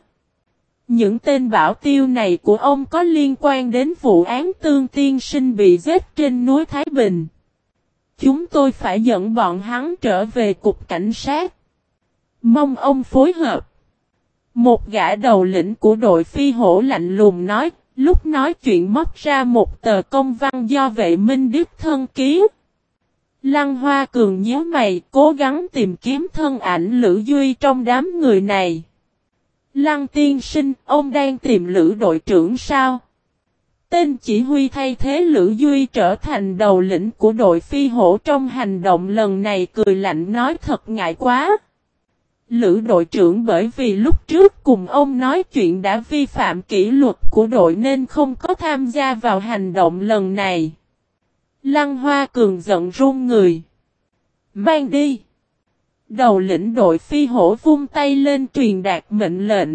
Những tên bảo tiêu này của ông có liên quan đến vụ án tương tiên sinh bị giết trên núi Thái Bình. Chúng tôi phải dẫn bọn hắn trở về cục cảnh sát. Mong ông phối hợp. Một gã đầu lĩnh của đội phi hổ lạnh lùng nói, lúc nói chuyện móc ra một tờ công văn do vệ minh đức thân ký. Lăng Hoa Cường nhớ mày cố gắng tìm kiếm thân ảnh Lữ Duy trong đám người này. Lăng tiên sinh, ông đang tìm Lữ đội trưởng sao? Tên chỉ huy thay thế Lữ Duy trở thành đầu lĩnh của đội phi hổ trong hành động lần này cười lạnh nói thật ngại quá. Lữ đội trưởng bởi vì lúc trước cùng ông nói chuyện đã vi phạm kỷ luật của đội nên không có tham gia vào hành động lần này. Lăng Hoa Cường giận run người. Mang đi. Đầu lĩnh đội phi hổ vung tay lên truyền đạt mệnh lệnh.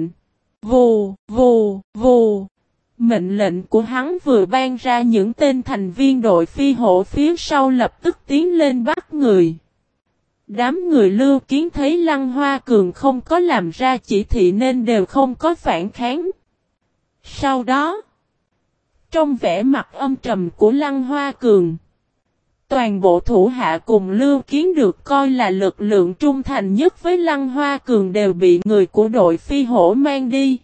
Vù, vù, vù. Mệnh lệnh của hắn vừa ban ra những tên thành viên đội phi hổ phía sau lập tức tiến lên bắt người. Đám người lưu kiến thấy Lăng Hoa Cường không có làm ra chỉ thị nên đều không có phản kháng. Sau đó, trong vẻ mặt âm trầm của Lăng Hoa Cường. Toàn bộ thủ hạ cùng Lưu Kiến được coi là lực lượng trung thành nhất với Lăng Hoa Cường đều bị người của đội phi hổ mang đi.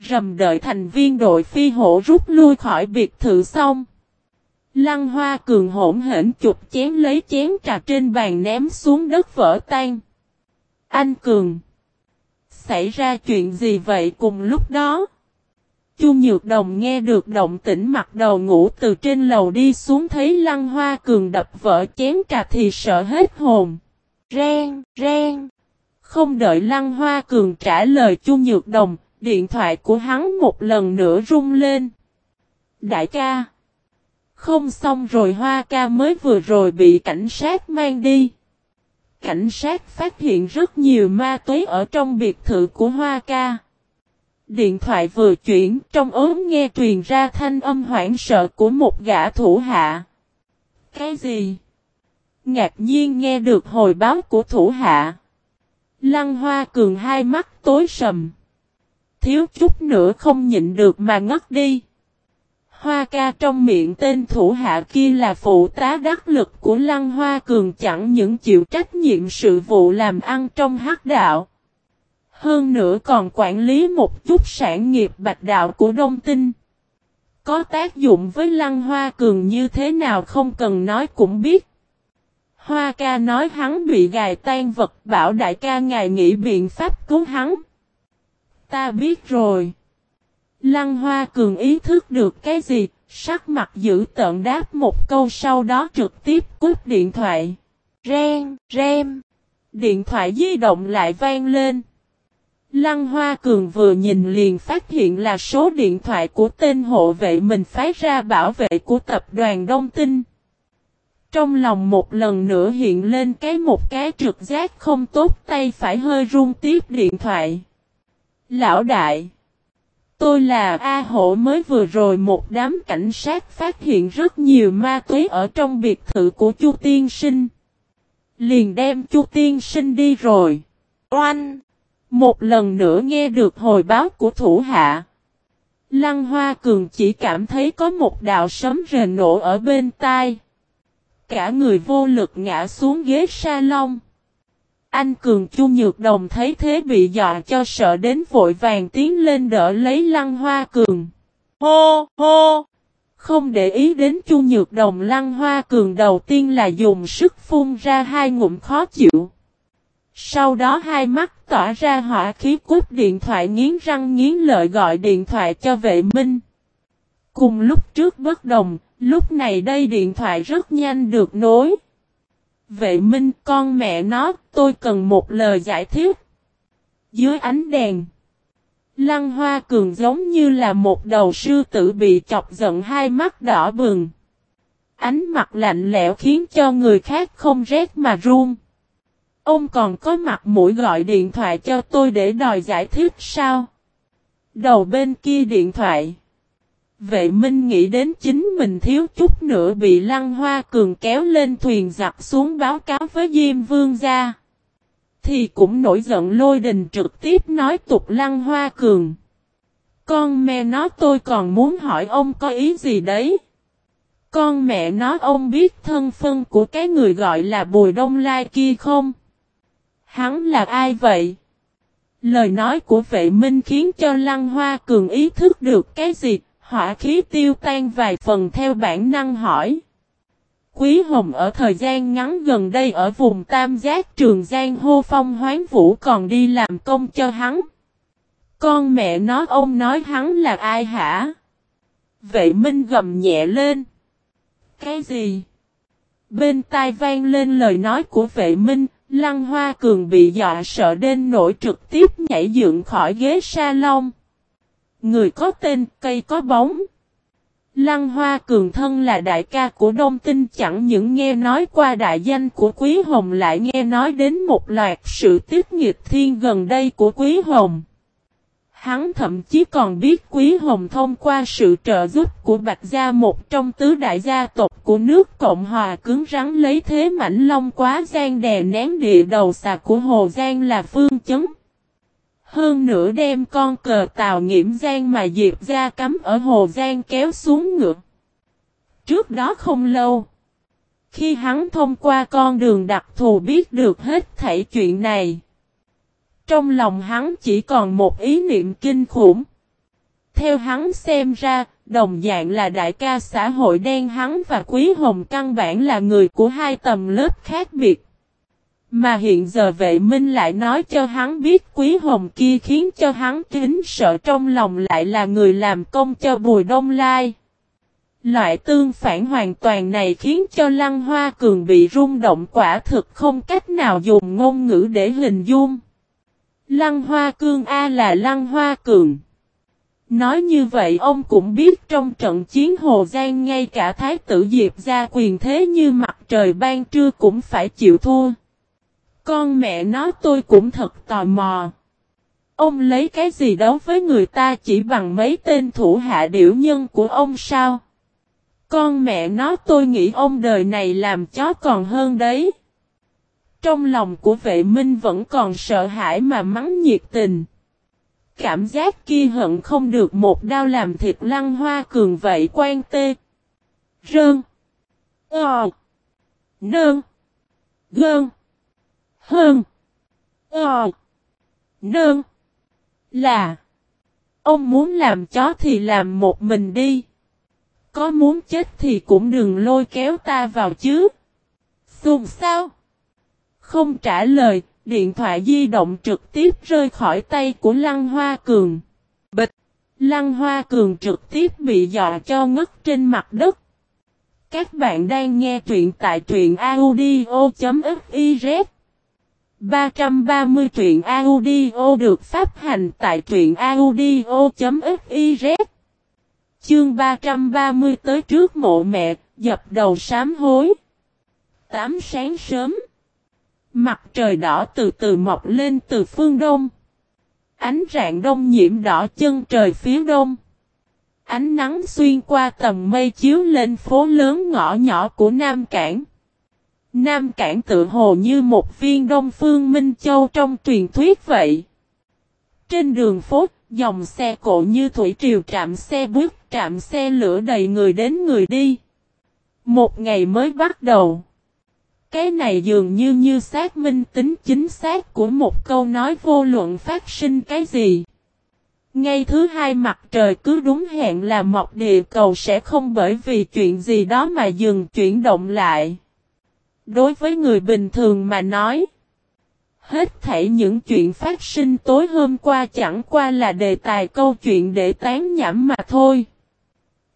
Rầm đợi thành viên đội phi hổ rút lui khỏi biệt thự xong. Lăng Hoa Cường hỗn hển chụp chén lấy chén trà trên bàn ném xuống đất vỡ tan. Anh Cường. Xảy ra chuyện gì vậy cùng lúc đó? Chu Nhược Đồng nghe được động tĩnh mặt đầu ngủ từ trên lầu đi xuống thấy Lăng Hoa Cường đập vỡ chén trà thì sợ hết hồn. Ren, ren. Không đợi Lăng Hoa Cường trả lời Chu Nhược Đồng, điện thoại của hắn một lần nữa rung lên. Đại ca. Không xong rồi Hoa ca mới vừa rồi bị cảnh sát mang đi. Cảnh sát phát hiện rất nhiều ma túy ở trong biệt thự của Hoa ca. Điện thoại vừa chuyển, trong ốm nghe truyền ra thanh âm hoảng sợ của một gã thủ hạ. Cái gì? Ngạc nhiên nghe được hồi báo của thủ hạ. Lăng hoa cường hai mắt tối sầm. Thiếu chút nữa không nhịn được mà ngất đi. Hoa ca trong miệng tên thủ hạ kia là phụ tá đắc lực của Lăng Hoa Cường chẳng những chịu trách nhiệm sự vụ làm ăn trong hắc đạo. Hơn nữa còn quản lý một chút sản nghiệp bạch đạo của Đông Tinh. Có tác dụng với Lăng Hoa Cường như thế nào không cần nói cũng biết. Hoa ca nói hắn bị gài tan vật, bảo đại ca ngài nghĩ biện pháp cứu hắn. Ta biết rồi. Lăng Hoa Cường ý thức được cái gì, sắc mặt giữ tợn đáp một câu sau đó trực tiếp cúp điện thoại. Ren, rem. Điện thoại di động lại vang lên. Lăng Hoa Cường vừa nhìn liền phát hiện là số điện thoại của tên hộ vệ mình phái ra bảo vệ của tập đoàn Đông Tinh. Trong lòng một lần nữa hiện lên cái một cái trực giác không tốt tay phải hơi run tiếp điện thoại. Lão đại! Tôi là A Hổ mới vừa rồi một đám cảnh sát phát hiện rất nhiều ma túy ở trong biệt thự của Chu Tiên Sinh. Liền đem Chu Tiên Sinh đi rồi. Oanh! Một lần nữa nghe được hồi báo của thủ hạ. Lăng Hoa Cường chỉ cảm thấy có một đạo sấm rền nổ ở bên tai. Cả người vô lực ngã xuống ghế salon. Anh Cường Chu Nhược Đồng thấy thế bị dọa cho sợ đến vội vàng tiến lên đỡ lấy Lăng Hoa Cường. Hô, hô! Không để ý đến Chu Nhược Đồng Lăng Hoa Cường đầu tiên là dùng sức phun ra hai ngụm khó chịu. Sau đó hai mắt tỏa ra hỏa khí cút điện thoại nghiến răng nghiến lợi gọi điện thoại cho vệ minh. Cùng lúc trước bất đồng, lúc này đây điện thoại rất nhanh được nối. Vệ minh con mẹ nó, tôi cần một lời giải thích. Dưới ánh đèn. Lăng hoa cường giống như là một đầu sư tử bị chọc giận hai mắt đỏ bừng. Ánh mặt lạnh lẽo khiến cho người khác không rét mà run. Ông còn có mặt mũi gọi điện thoại cho tôi để đòi giải thích sao? Đầu bên kia điện thoại. Vệ Minh nghĩ đến chính mình thiếu chút nữa bị Lăng Hoa Cường kéo lên thuyền giặc xuống báo cáo với Diêm Vương gia. Thì cũng nổi giận lôi đình trực tiếp nói tục Lăng Hoa Cường. Con mẹ nó tôi còn muốn hỏi ông có ý gì đấy? Con mẹ nó ông biết thân phân của cái người gọi là Bùi Đông Lai kia không? Hắn là ai vậy? Lời nói của vệ minh khiến cho Lăng Hoa Cường ý thức được cái gì, hỏa khí tiêu tan vài phần theo bản năng hỏi. Quý Hồng ở thời gian ngắn gần đây ở vùng Tam Giác Trường Giang hô phong hoán vũ còn đi làm công cho hắn. Con mẹ nó ông nói hắn là ai hả? Vệ Minh gầm nhẹ lên. Cái gì? Bên tai vang lên lời nói của vệ Minh, Lăng Hoa Cường bị dọa sợ đến nổi trực tiếp nhảy dựng khỏi ghế salon. Người có tên, cây có bóng. Lăng Hoa Cường thân là đại ca của Đông Tinh chẳng những nghe nói qua đại danh của Quý Hồng lại nghe nói đến một loạt sự tiết nghiệp thiên gần đây của Quý Hồng. Hắn thậm chí còn biết Quý Hồng thông qua sự trợ giúp của Bạch Gia một trong tứ đại gia tộc của nước Cộng Hòa cứng rắn lấy thế mảnh long quá gian đè nén địa đầu xà của Hồ Giang là phương chấn. Hơn nữa đem con cờ tàu nghiễm Giang mà Diệp ra cắm ở Hồ Giang kéo xuống ngược. Trước đó không lâu, khi hắn thông qua con đường đặc thù biết được hết thảy chuyện này, trong lòng hắn chỉ còn một ý niệm kinh khủng. Theo hắn xem ra, đồng dạng là đại ca xã hội đen hắn và Quý Hồng căn bản là người của hai tầm lớp khác biệt. Mà hiện giờ vệ minh lại nói cho hắn biết quý hồng kia khiến cho hắn kính sợ trong lòng lại là người làm công cho bùi đông lai. Loại tương phản hoàn toàn này khiến cho Lăng Hoa Cường bị rung động quả thực không cách nào dùng ngôn ngữ để hình dung. Lăng Hoa Cương A là Lăng Hoa Cường. Nói như vậy ông cũng biết trong trận chiến Hồ Giang ngay cả Thái tử Diệp ra quyền thế như mặt trời ban trưa cũng phải chịu thua. Con mẹ nó tôi cũng thật tò mò. Ông lấy cái gì đấu với người ta chỉ bằng mấy tên thủ hạ điểu nhân của ông sao? Con mẹ nó tôi nghĩ ông đời này làm chó còn hơn đấy. Trong lòng của vệ minh vẫn còn sợ hãi mà mắng nhiệt tình. Cảm giác kia hận không được một đao làm thịt lăng hoa cường vậy quan tê. Rơn. Ờ. Nơn. Gơn. Hơn. Ờ. Nơn. Là. Ông muốn làm chó thì làm một mình đi. Có muốn chết thì cũng đừng lôi kéo ta vào chứ. Xùm sao? Không trả lời, điện thoại di động trực tiếp rơi khỏi tay của Lăng Hoa Cường. Bịch! Lăng Hoa Cường trực tiếp bị dọa cho ngất trên mặt đất. Các bạn đang nghe truyện tại truyện audio.fif 330 truyện audio được phát hành tại truyện audio.fiz Chương 330 tới trước mộ mẹ, dập đầu sám hối. Tám sáng sớm. Mặt trời đỏ từ từ mọc lên từ phương đông. Ánh rạng đông nhiễm đỏ chân trời phía đông. Ánh nắng xuyên qua tầng mây chiếu lên phố lớn ngõ nhỏ của Nam Cảng. Nam Cảng tự hồ như một viên đông phương Minh Châu trong truyền thuyết vậy. Trên đường phố, dòng xe cộ như thủy triều trạm xe bước, trạm xe lửa đầy người đến người đi. Một ngày mới bắt đầu. Cái này dường như như xác minh tính chính xác của một câu nói vô luận phát sinh cái gì. Ngay thứ hai mặt trời cứ đúng hẹn là mọc địa cầu sẽ không bởi vì chuyện gì đó mà dừng chuyển động lại. Đối với người bình thường mà nói, hết thảy những chuyện phát sinh tối hôm qua chẳng qua là đề tài câu chuyện để tán nhảm mà thôi.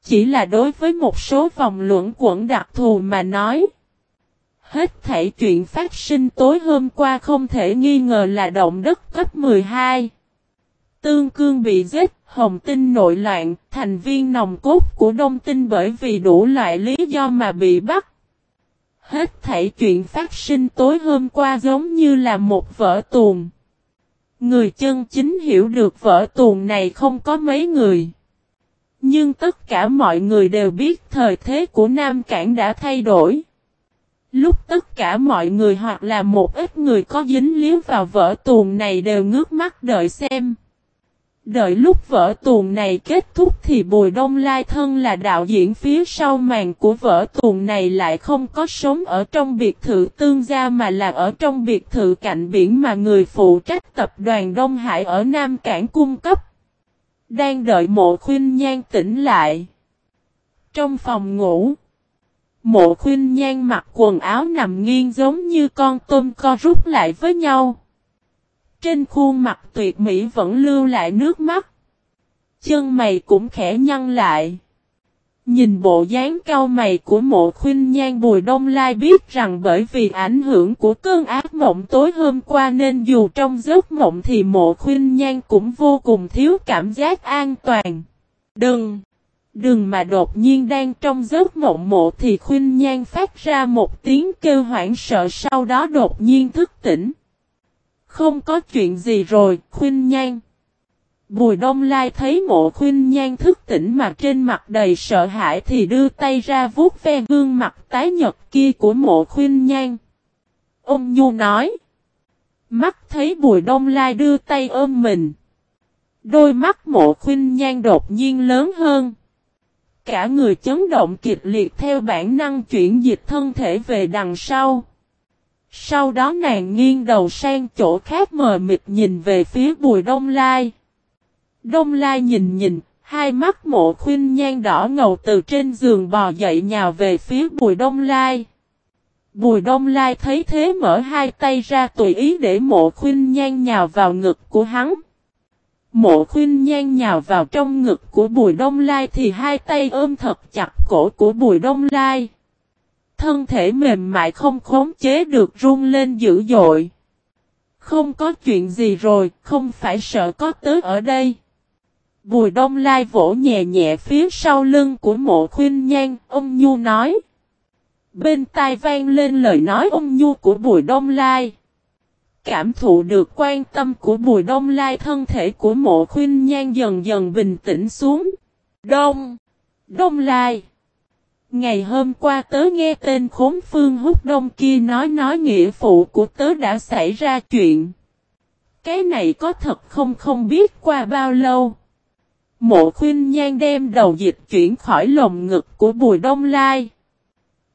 Chỉ là đối với một số vòng luận quẩn đặc thù mà nói. Hết thảy chuyện phát sinh tối hôm qua không thể nghi ngờ là động đất cấp 12. Tương cương bị giết, hồng tinh nội loạn, thành viên nòng cốt của đông tinh bởi vì đủ loại lý do mà bị bắt. Hết thảy chuyện phát sinh tối hôm qua giống như là một vở tuồng. Người chân chính hiểu được vở tuồng này không có mấy người. Nhưng tất cả mọi người đều biết thời thế của Nam Cảng đã thay đổi. Lúc tất cả mọi người hoặc là một ít người có dính líu vào vở tuồng này đều ngước mắt đợi xem. Đợi lúc vở tuồng này kết thúc thì Bùi Đông Lai thân là đạo diễn phía sau màn của vở tuồng này lại không có sống ở trong biệt thự tương gia mà là ở trong biệt thự cạnh biển mà người phụ trách tập đoàn Đông Hải ở Nam Cảng cung cấp. Đang đợi mộ khuyên nhan tỉnh lại. Trong phòng ngủ. Mộ khuyên nhan mặc quần áo nằm nghiêng giống như con tôm co rút lại với nhau. Trên khuôn mặt tuyệt mỹ vẫn lưu lại nước mắt. Chân mày cũng khẽ nhăn lại. Nhìn bộ dáng cao mày của mộ khuyên nhan bùi đông lai biết rằng bởi vì ảnh hưởng của cơn ác mộng tối hôm qua nên dù trong giấc mộng thì mộ khuyên nhan cũng vô cùng thiếu cảm giác an toàn. Đừng! Đừng mà đột nhiên đang trong giấc mộng mộ thì khuyên nhan phát ra một tiếng kêu hoảng sợ sau đó đột nhiên thức tỉnh. Không có chuyện gì rồi, khuyên nhan. Bùi đông lai thấy mộ khuyên nhan thức tỉnh mà trên mặt đầy sợ hãi thì đưa tay ra vuốt ve gương mặt tái nhật kia của mộ khuyên nhan. Ông Nhu nói. Mắt thấy bùi đông lai đưa tay ôm mình. Đôi mắt mộ khuyên nhan đột nhiên lớn hơn. Cả người chấn động kịch liệt theo bản năng chuyển dịch thân thể về đằng sau. Sau đó nàng nghiêng đầu sang chỗ khác mờ mịt nhìn về phía bùi đông lai. Đông lai nhìn nhìn, hai mắt mộ khuyên nhan đỏ ngầu từ trên giường bò dậy nhào về phía bùi đông lai. Bùi đông lai thấy thế mở hai tay ra tùy ý để mộ khuyên nhan nhào vào ngực của hắn. Mộ khuyên nhan nhào vào trong ngực của bùi đông lai thì hai tay ôm thật chặt cổ của bùi đông lai. Thân thể mềm mại không khống chế được run lên dữ dội. Không có chuyện gì rồi, không phải sợ có tớ ở đây. Bùi đông lai vỗ nhẹ nhẹ phía sau lưng của mộ khuyên nhan, ông Nhu nói. Bên tai vang lên lời nói ông Nhu của bùi đông lai. Cảm thụ được quan tâm của bùi đông lai thân thể của mộ khuyên nhan dần dần bình tĩnh xuống. Đông! Đông lai! Ngày hôm qua tớ nghe tên khốn phương hút đông kia nói nói nghĩa phụ của tớ đã xảy ra chuyện. Cái này có thật không không biết qua bao lâu. Mộ khuyên nhan đem đầu dịch chuyển khỏi lồng ngực của bùi đông lai.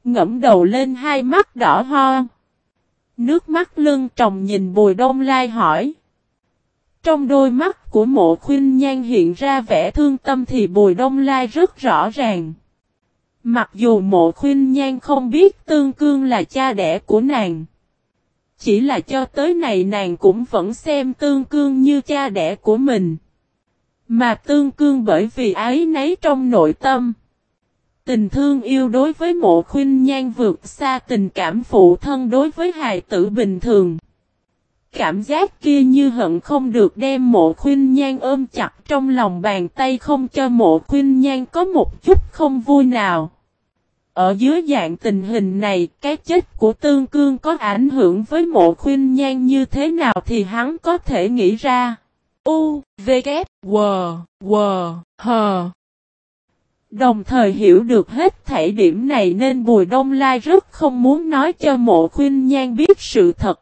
Ngẫm đầu lên hai mắt đỏ ho. Nước mắt lưng tròng nhìn bùi đông lai hỏi. Trong đôi mắt của mộ khuyên nhan hiện ra vẻ thương tâm thì bùi đông lai rất rõ ràng. Mặc dù mộ khuyên nhan không biết tương cương là cha đẻ của nàng. Chỉ là cho tới này nàng cũng vẫn xem tương cương như cha đẻ của mình. Mà tương cương bởi vì ái nấy trong nội tâm. Tình thương yêu đối với mộ khuyên nhan vượt xa tình cảm phụ thân đối với hài tử bình thường. Cảm giác kia như hận không được đem mộ khuyên nhan ôm chặt trong lòng bàn tay không cho mộ khuyên nhan có một chút không vui nào. Ở dưới dạng tình hình này, cái chết của tương cương có ảnh hưởng với mộ khuyên nhan như thế nào thì hắn có thể nghĩ ra. U, V, K, W, W, H. Đồng thời hiểu được hết thảy điểm này nên Bùi Đông Lai rất không muốn nói cho mộ khuyên nhan biết sự thật.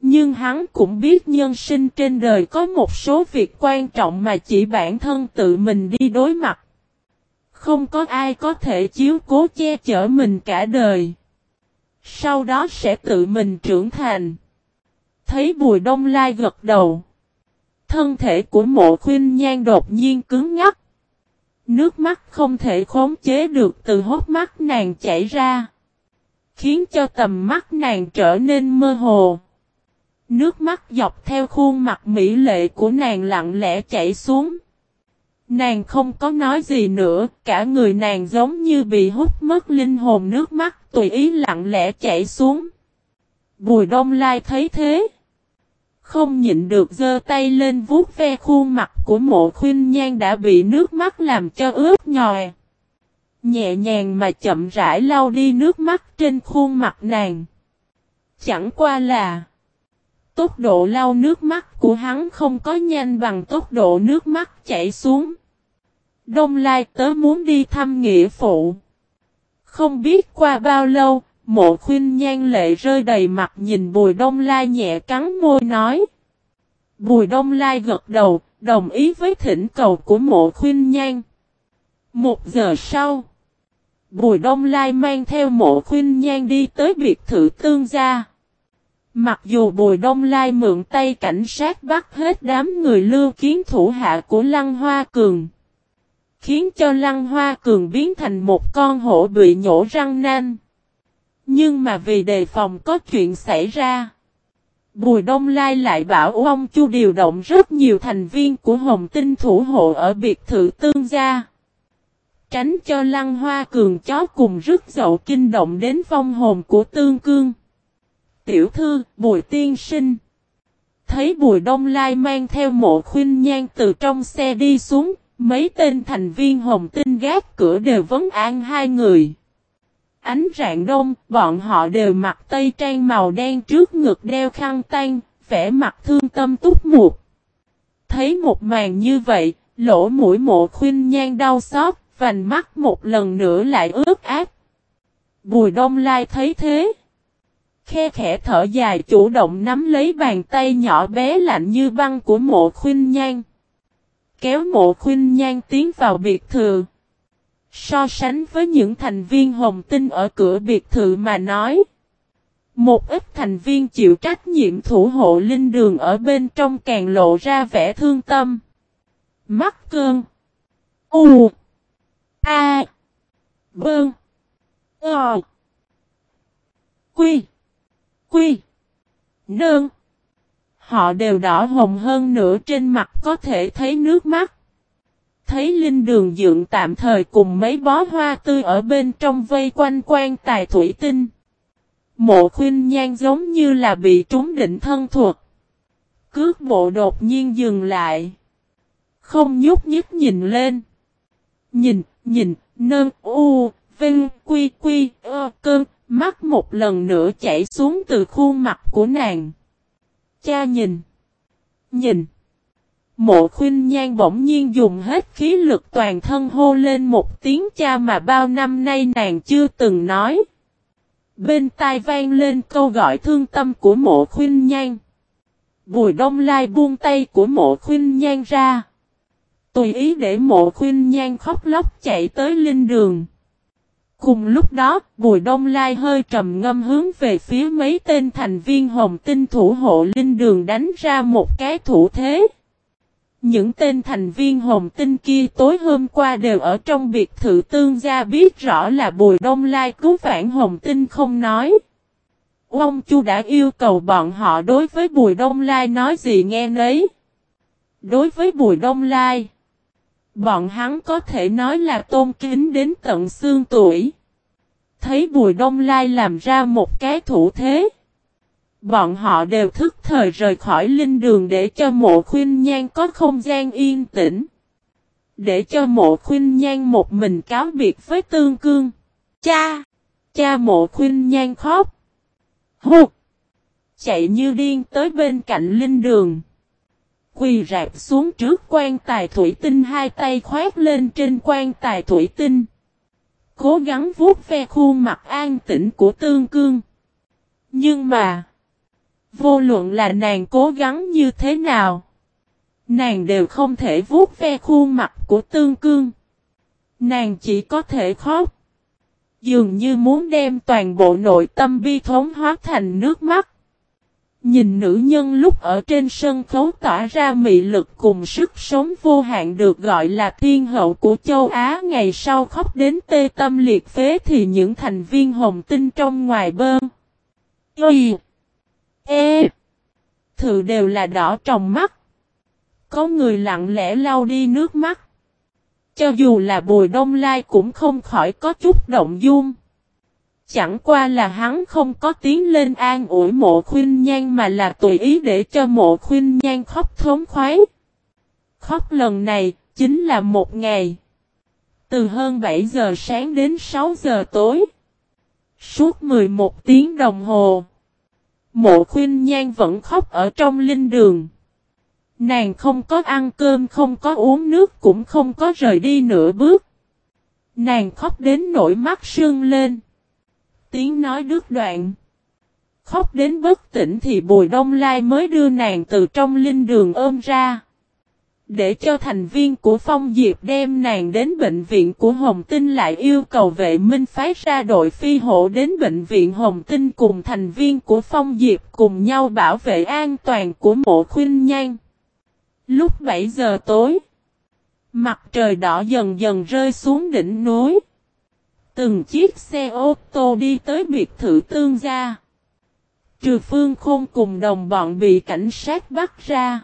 Nhưng hắn cũng biết nhân sinh trên đời có một số việc quan trọng mà chỉ bản thân tự mình đi đối mặt. Không có ai có thể chiếu cố che chở mình cả đời. Sau đó sẽ tự mình trưởng thành. Thấy Bùi Đông Lai gật đầu. Thân thể của mộ khuyên nhan đột nhiên cứng ngắt. Nước mắt không thể khống chế được từ hốt mắt nàng chảy ra. Khiến cho tầm mắt nàng trở nên mơ hồ. Nước mắt dọc theo khuôn mặt mỹ lệ của nàng lặng lẽ chảy xuống. Nàng không có nói gì nữa, cả người nàng giống như bị hút mất linh hồn nước mắt tùy ý lặng lẽ chảy xuống. Bùi đông lai thấy thế. Không nhịn được giơ tay lên vuốt ve khuôn mặt của mộ khuyên nhan đã bị nước mắt làm cho ướt nhòi. Nhẹ nhàng mà chậm rãi lau đi nước mắt trên khuôn mặt nàng. Chẳng qua là Tốc độ lau nước mắt của hắn không có nhanh bằng tốc độ nước mắt chảy xuống. Đông Lai tớ muốn đi thăm nghĩa phụ. Không biết qua bao lâu, mộ khuyên nhan lệ rơi đầy mặt nhìn Bùi Đông Lai nhẹ cắn môi nói. Bùi Đông Lai gật đầu, đồng ý với thỉnh cầu của mộ khuyên nhan. Một giờ sau, Bùi Đông Lai mang theo mộ khuyên nhan đi tới biệt thự tương gia. Mặc dù Bùi Đông Lai mượn tay cảnh sát bắt hết đám người lưu kiến thủ hạ của Lăng Hoa Cường. Khiến cho Lăng Hoa Cường biến thành một con hổ bị nhổ răng nanh. Nhưng mà vì đề phòng có chuyện xảy ra. Bùi Đông Lai lại bảo ông Chu điều động rất nhiều thành viên của Hồng Tinh thủ hộ ở biệt thự tương gia. Tránh cho Lăng Hoa Cường chó cùng rước dậu kinh động đến phong hồn của tương cương. Tiểu thư, Bùi Tiên Sinh. Thấy Bùi Đông Lai mang theo mộ khuyên nhan từ trong xe đi xuống, mấy tên thành viên hồng tinh gác cửa đều vấn an hai người. Ánh rạng đông, bọn họ đều mặc tây trang màu đen trước ngực đeo khăn tan, vẻ mặt thương tâm túc mục. Thấy một màn như vậy, lỗ mũi mộ khuyên nhan đau xót, vành mắt một lần nữa lại ướt át. Bùi đông lai thấy thế. Khe khẽ thở dài, chủ động nắm lấy bàn tay nhỏ bé lạnh như băng của mộ khuyên nhan. Kéo mộ khuyên nhan tiến vào biệt thự. So sánh với những thành viên hồng tinh ở cửa biệt thự mà nói. Một ít thành viên chịu trách nhiệm thủ hộ linh đường ở bên trong càng lộ ra vẻ thương tâm. Mắt cơn. U. A. Bơn. Ờ. Quy. Quy. Nương. Họ đều đỏ hồng hơn nữa trên mặt có thể thấy nước mắt. Thấy linh đường dựng tạm thời cùng mấy bó hoa tươi ở bên trong vây quanh quan tài thủy tinh. Mộ khuyên nhan giống như là bị trúng định thân thuộc. Cước bộ đột nhiên dừng lại. Không nhúc nhích nhìn lên. Nhìn, nhìn, nơn u, vinh, quy quy, ơ, cơn, mắt một lần nữa chảy xuống từ khuôn mặt của nàng. Cha nhìn. Nhìn. Mộ khuyên nhan bỗng nhiên dùng hết khí lực toàn thân hô lên một tiếng cha mà bao năm nay nàng chưa từng nói. Bên tai vang lên câu gọi thương tâm của mộ khuyên nhan. Bùi đông lai buông tay của mộ khuyên nhan ra. Tùy ý để mộ khuyên nhan khóc lóc chạy tới linh đường. Cùng lúc đó, Bùi Đông Lai hơi trầm ngâm hướng về phía mấy tên thành viên hồng tinh thủ hộ linh đường đánh ra một cái thủ thế. Những tên thành viên hồng tinh kia tối hôm qua đều ở trong biệt thự tương gia biết rõ là Bùi Đông Lai cứu vãn hồng tinh không nói. Ông Chu đã yêu cầu bọn họ đối với Bùi Đông Lai nói gì nghe nấy. Đối với Bùi Đông Lai, bọn hắn có thể nói là tôn kính đến tận xương tuổi. Thấy Bùi Đông Lai làm ra một cái thủ thế. Bọn họ đều thức thời rời khỏi linh đường để cho mộ khuyên nhan có không gian yên tĩnh. Để cho mộ khuyên nhan một mình cáo biệt với tương cương. Cha! Cha mộ khuyên nhan khóc. Hụt! Chạy như điên tới bên cạnh linh đường. Quỳ rạp xuống trước quan tài thủy tinh, hai tay khoát lên trên quan tài thủy tinh. Cố gắng vuốt ve khuôn mặt an tĩnh của tương cương. Nhưng mà. Vô luận là nàng cố gắng như thế nào. Nàng đều không thể vuốt ve khuôn mặt của tương cương. Nàng chỉ có thể khóc. Dường như muốn đem toàn bộ nội tâm bi thống hóa thành nước mắt. Nhìn nữ nhân lúc ở trên sân khấu tỏa ra mị lực cùng sức sống vô hạn được gọi là thiên hậu của châu Á ngày sau khóc đến tê tâm liệt phế thì những thành viên hồng tinh trong ngoài bơm. Y. E. Thử đều là đỏ trong mắt. Có người lặng lẽ lau đi nước mắt. Cho dù là bùi đông lai cũng không khỏi có chút động dung. Chẳng qua là hắn không có tiếng lên an ủi mộ khuyên nhan mà là tùy ý để cho mộ khuyên nhan khóc thống khoái. Khóc lần này, chính là một ngày. Từ hơn 7 giờ sáng đến 6 giờ tối. Suốt 11 tiếng đồng hồ. Mộ khuyên nhan vẫn khóc ở trong linh đường. Nàng không có ăn cơm, không có uống nước, cũng không có rời đi nửa bước. Nàng khóc đến nỗi mắt sương lên tiếng nói đứt đoạn. Khóc đến bất tỉnh thì Bùi Đông Lai mới đưa nàng từ trong linh đường ôm ra. Để cho thành viên của Phong Diệp đem nàng đến bệnh viện của Hồng Tinh lại yêu cầu vệ minh phái ra đội phi hộ đến bệnh viện Hồng Tinh cùng thành viên của Phong Diệp cùng nhau bảo vệ an toàn của mộ khuyên nhan. Lúc 7 giờ tối, mặt trời đỏ dần dần rơi xuống đỉnh núi. Từng chiếc xe ô tô đi tới biệt thự tương gia. Trừ phương khôn cùng đồng bọn bị cảnh sát bắt ra.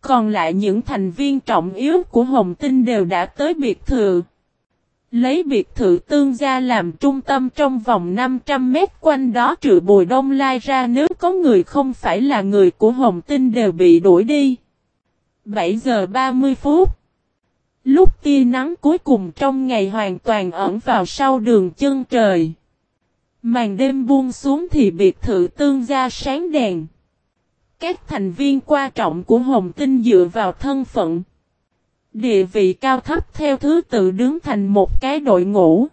Còn lại những thành viên trọng yếu của Hồng Tinh đều đã tới biệt thự. Lấy biệt thự tương gia làm trung tâm trong vòng 500 mét quanh đó trừ bùi đông lai ra nếu có người không phải là người của Hồng Tinh đều bị đuổi đi. 7 giờ 30 phút. Lúc tia nắng cuối cùng trong ngày hoàn toàn ẩn vào sau đường chân trời. Màn đêm buông xuống thì biệt thự tương gia sáng đèn. Các thành viên quan trọng của Hồng Tinh dựa vào thân phận. Địa vị cao thấp theo thứ tự đứng thành một cái đội ngũ.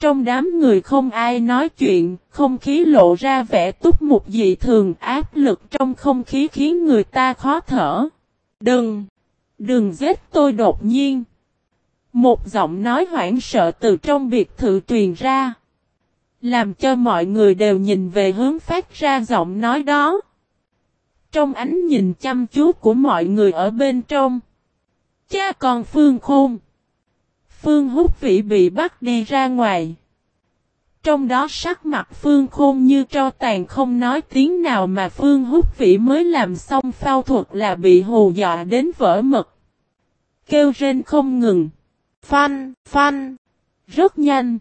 Trong đám người không ai nói chuyện, không khí lộ ra vẻ túc mục dị thường áp lực trong không khí khiến người ta khó thở. Đừng! Đừng giết tôi đột nhiên. Một giọng nói hoảng sợ từ trong biệt thự truyền ra. Làm cho mọi người đều nhìn về hướng phát ra giọng nói đó. Trong ánh nhìn chăm chú của mọi người ở bên trong. Cha con Phương Khôn. Phương Húc Vĩ bị bắt đi ra ngoài. Trong đó sắc mặt Phương Khôn như cho tàn không nói tiếng nào mà Phương Húc Vĩ mới làm xong phao thuật là bị hù dọa đến vỡ mật. Kêu rên không ngừng. Phanh, phanh. Rất nhanh.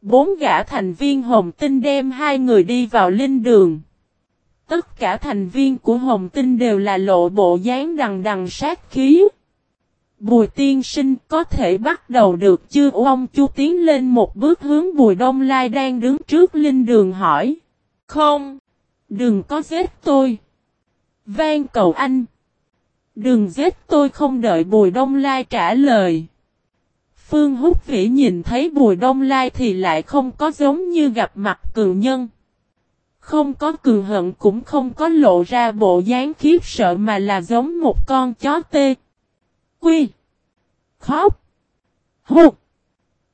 Bốn gã thành viên Hồng Tinh đem hai người đi vào linh đường. Tất cả thành viên của Hồng Tinh đều là lộ bộ dáng đằng đằng sát khí. Bùi tiên sinh có thể bắt đầu được chưa ông chu tiến lên một bước hướng bùi đông lai đang đứng trước linh đường hỏi. Không, đừng có giết tôi. Vang cầu anh. Đừng giết tôi không đợi bùi đông lai trả lời. Phương Húc Vĩ nhìn thấy Bùi Đông Lai thì lại không có giống như gặp mặt cường nhân. Không có cường hận cũng không có lộ ra bộ dáng khiếp sợ mà là giống một con chó tê. Quy. Khóc. Hụt.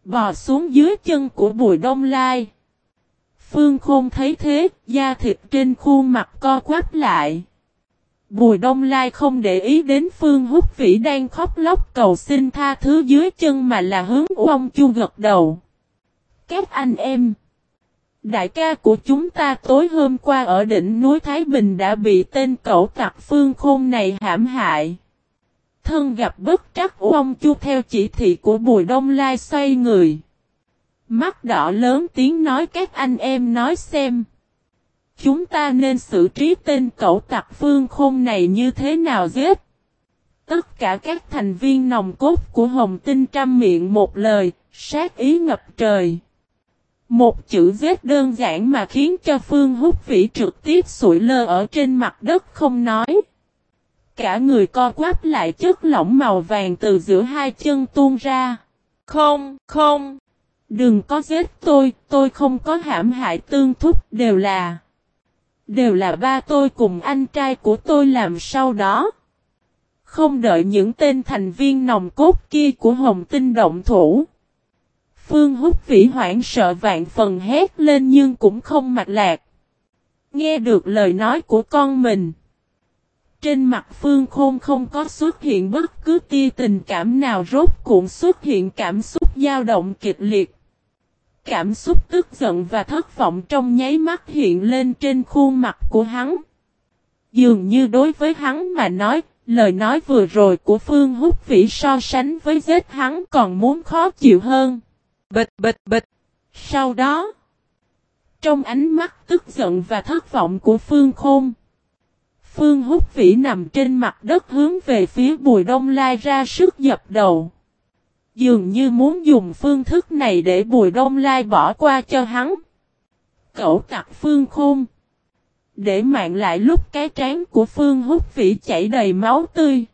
Bò xuống dưới chân của Bùi Đông Lai. Phương Khôn thấy thế, da thịt trên khuôn mặt co quắp lại. Bùi Đông Lai không để ý đến Phương Húc Vĩ đang khóc lóc cầu xin tha thứ dưới chân mà là hướng ông Chu gật đầu. Các anh em! Đại ca của chúng ta tối hôm qua ở đỉnh núi Thái Bình đã bị tên cẩu tặc Phương Khôn này hãm hại. Thân gặp bất trắc ông Chu theo chỉ thị của Bùi Đông Lai xoay người. Mắt đỏ lớn tiếng nói các anh em nói xem. Chúng ta nên xử trí tên cậu tặc phương khôn này như thế nào giết? Tất cả các thành viên nòng cốt của Hồng Tinh trăm miệng một lời, sát ý ngập trời. Một chữ giết đơn giản mà khiến cho Phương Húc Vĩ trực tiếp sụi lơ ở trên mặt đất không nói. Cả người co quắp lại chất lỏng màu vàng từ giữa hai chân tuôn ra. Không, không, đừng có giết tôi, tôi không có hãm hại tương thúc, đều là... Đều là ba tôi cùng anh trai của tôi làm sau đó. Không đợi những tên thành viên nòng cốt kia của Hồng Tinh động thủ. Phương hút vĩ hoảng sợ vạn phần hét lên nhưng cũng không mạch lạc. Nghe được lời nói của con mình. Trên mặt Phương Khôn không có xuất hiện bất cứ tia tình cảm nào rốt cuộn xuất hiện cảm xúc dao động kịch liệt. Cảm xúc tức giận và thất vọng trong nháy mắt hiện lên trên khuôn mặt của hắn. Dường như đối với hắn mà nói, lời nói vừa rồi của Phương Húc Vĩ so sánh với giết hắn còn muốn khó chịu hơn. Bịch bịch bịch. Sau đó, trong ánh mắt tức giận và thất vọng của Phương Khôn, Phương Húc Vĩ nằm trên mặt đất hướng về phía Bùi Đông Lai ra sức dập đầu. Dường như muốn dùng phương thức này để Bùi Đông Lai bỏ qua cho hắn. Cậu tặc Phương Khôn. Để mạng lại lúc cái trán của Phương Húc vĩ chảy đầy máu tươi.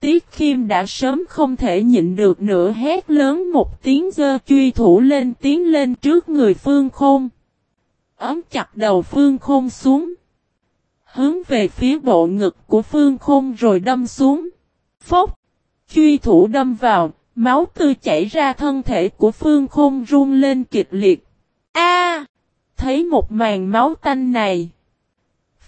Tiết Khiêm đã sớm không thể nhịn được nữa hét lớn một tiếng dơ truy thủ lên tiến lên trước người Phương Khôn. Ấm chặt đầu Phương Khôn xuống. Hướng về phía bộ ngực của Phương Khôn rồi đâm xuống. Phốc. Truy thủ đâm vào, Máu tươi chảy ra thân thể của Phương Khôn run lên kịch liệt. A! thấy một màn máu tanh này.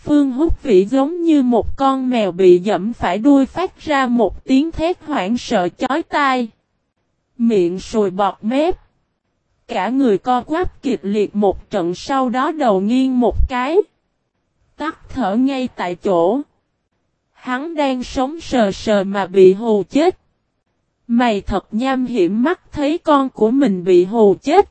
Phương Húc Vĩ giống như một con mèo bị dẫm phải đuôi phát ra một tiếng thét hoảng sợ chói tai. Miệng sùi bọt mép. Cả người co quắp kịch liệt một trận sau đó đầu nghiêng một cái. Tắt thở ngay tại chỗ. Hắn đang sống sờ sờ mà bị hù chết. Mày thật nham hiểm mắt thấy con của mình bị hù chết.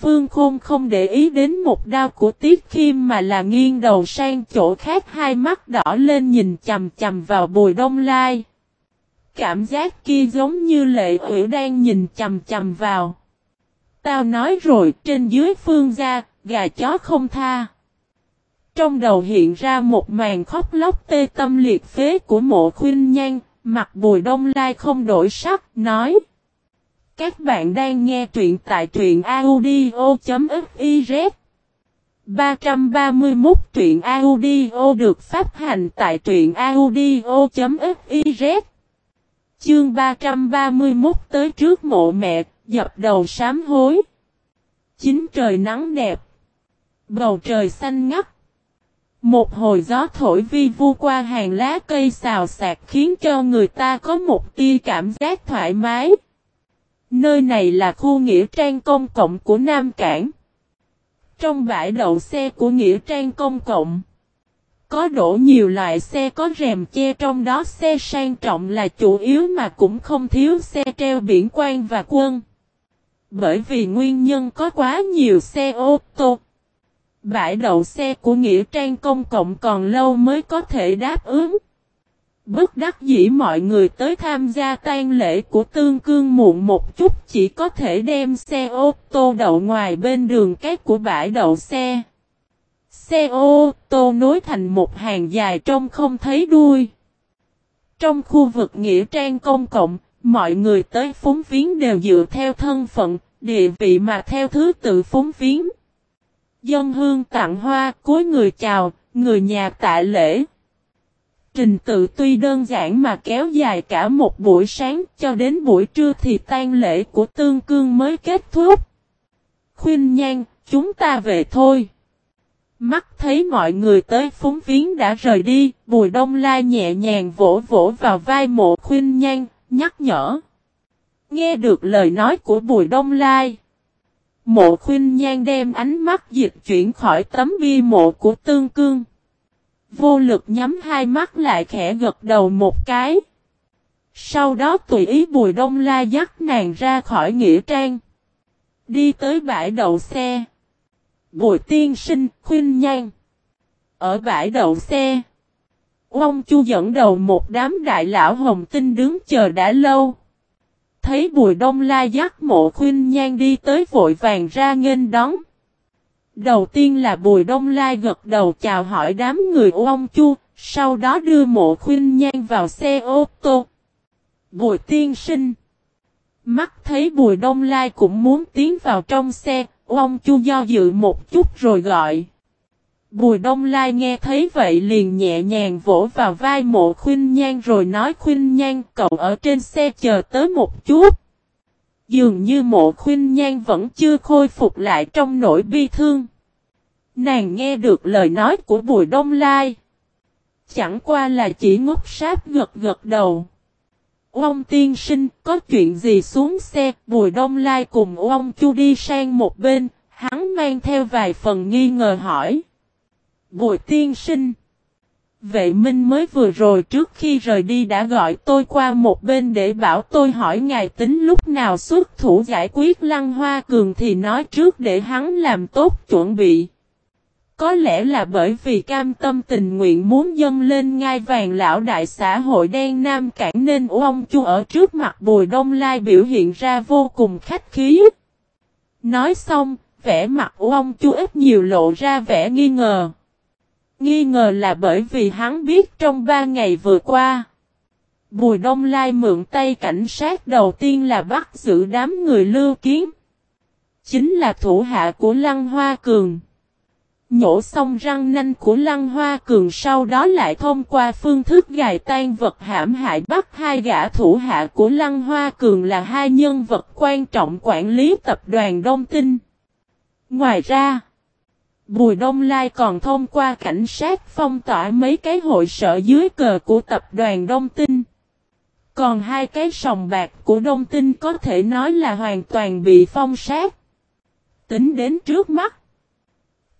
Phương Khôn không để ý đến một đau của Tiết Khiêm mà là nghiêng đầu sang chỗ khác hai mắt đỏ lên nhìn chầm chầm vào bùi đông lai. Cảm giác kia giống như lệ ủy đang nhìn chầm chầm vào. Tao nói rồi trên dưới phương gia, gà chó không tha. Trong đầu hiện ra một màn khóc lóc tê tâm liệt phế của mộ khuyên nhan, Mặt bùi đông lai không đổi sắc, nói. Các bạn đang nghe truyện tại truyện audio.fiz 331 truyện audio được phát hành tại truyện audio.fiz Chương 331 tới trước mộ mẹ, dập đầu sám hối. Chính trời nắng đẹp. Bầu trời xanh ngắt. Một hồi gió thổi vi vu qua hàng lá cây xào xạc khiến cho người ta có một tia cảm giác thoải mái. Nơi này là khu nghĩa trang công cộng của Nam Cảng. Trong bãi đậu xe của nghĩa trang công cộng, có đổ nhiều loại xe có rèm che trong đó xe sang trọng là chủ yếu mà cũng không thiếu xe treo biển quan và quân. Bởi vì nguyên nhân có quá nhiều xe ô tô. Bãi đậu xe của Nghĩa Trang công cộng còn lâu mới có thể đáp ứng. Bất đắc dĩ mọi người tới tham gia tang lễ của Tương Cương muộn một chút chỉ có thể đem xe ô tô đậu ngoài bên đường cát của bãi đậu xe. Xe ô tô nối thành một hàng dài trông không thấy đuôi. Trong khu vực nghĩa trang công cộng, mọi người tới phúng viếng đều dựa theo thân phận, địa vị mà theo thứ tự phúng viếng. Dân hương tặng hoa, cuối người chào, người nhà tạ lễ. Trình tự tuy đơn giản mà kéo dài cả một buổi sáng cho đến buổi trưa thì tang lễ của tương cương mới kết thúc. Khuyên nhan, chúng ta về thôi. Mắt thấy mọi người tới phúng viếng đã rời đi, Bùi Đông Lai nhẹ nhàng vỗ vỗ vào vai mộ khuyên nhan, nhắc nhở. Nghe được lời nói của Bùi Đông Lai. Mộ khuyên nhan đem ánh mắt dịch chuyển khỏi tấm bia mộ của tương cương. Vô lực nhắm hai mắt lại khẽ gật đầu một cái. Sau đó tùy ý Bùi Đông la dắt nàng ra khỏi nghĩa trang. Đi tới bãi đậu xe. Bùi tiên sinh, khuyên nhan. Ở bãi đậu xe. Ông Chu dẫn đầu một đám đại lão hồng tinh đứng chờ đã lâu. Thấy bùi đông la dắt mộ khuyên nhan đi tới vội vàng ra nghênh đón. Đầu tiên là bùi đông lai gật đầu chào hỏi đám người ông Chu, sau đó đưa mộ khuyên nhan vào xe ô tô. Bùi tiên sinh. Mắt thấy bùi đông lai cũng muốn tiến vào trong xe, Ông Chu do dự một chút rồi gọi. Bùi Đông Lai nghe thấy vậy liền nhẹ nhàng vỗ vào vai mộ khuyên nhan rồi nói khuyên nhan cậu ở trên xe chờ tới một chút. Dường như mộ khuyên nhan vẫn chưa khôi phục lại trong nỗi bi thương. Nàng nghe được lời nói của Bùi Đông Lai. Chẳng qua là chỉ ngốc sáp gật gật đầu. Ông tiên sinh, có chuyện gì xuống xe, Bùi Đông Lai cùng ông Chu đi sang một bên, hắn mang theo vài phần nghi ngờ hỏi. Bùi tiên sinh. Vệ Minh mới vừa rồi trước khi rời đi đã gọi tôi qua một bên để bảo tôi hỏi ngài tính lúc nào xuất thủ giải quyết Lăng Hoa Cường thì nói trước để hắn làm tốt chuẩn bị. Có lẽ là bởi vì cam tâm tình nguyện muốn dâng lên ngai vàng lão đại xã hội đen Nam Cảng nên ông chu ở trước mặt Bùi Đông Lai biểu hiện ra vô cùng khách khí. Nói xong, vẻ mặt ông chu ít nhiều lộ ra vẻ nghi ngờ. Nghi ngờ là bởi vì hắn biết trong ba ngày vừa qua. Bùi Đông Lai mượn tay cảnh sát đầu tiên là bắt giữ đám người lưu kiến. Chính là thủ hạ của Lăng Hoa Cường. Nhổ xong răng nanh của Lăng Hoa Cường sau đó lại thông qua phương thức gài tan vật hãm hại bắt hai gã thủ hạ của Lăng Hoa Cường là hai nhân vật quan trọng quản lý tập đoàn Đông Tinh. Ngoài ra, Bùi Đông Lai còn thông qua cảnh sát phong tỏa mấy cái hội sở dưới cờ của tập đoàn Đông Tinh. Còn hai cái sòng bạc của Đông Tinh có thể nói là hoàn toàn bị phong sát. Tính đến trước mắt.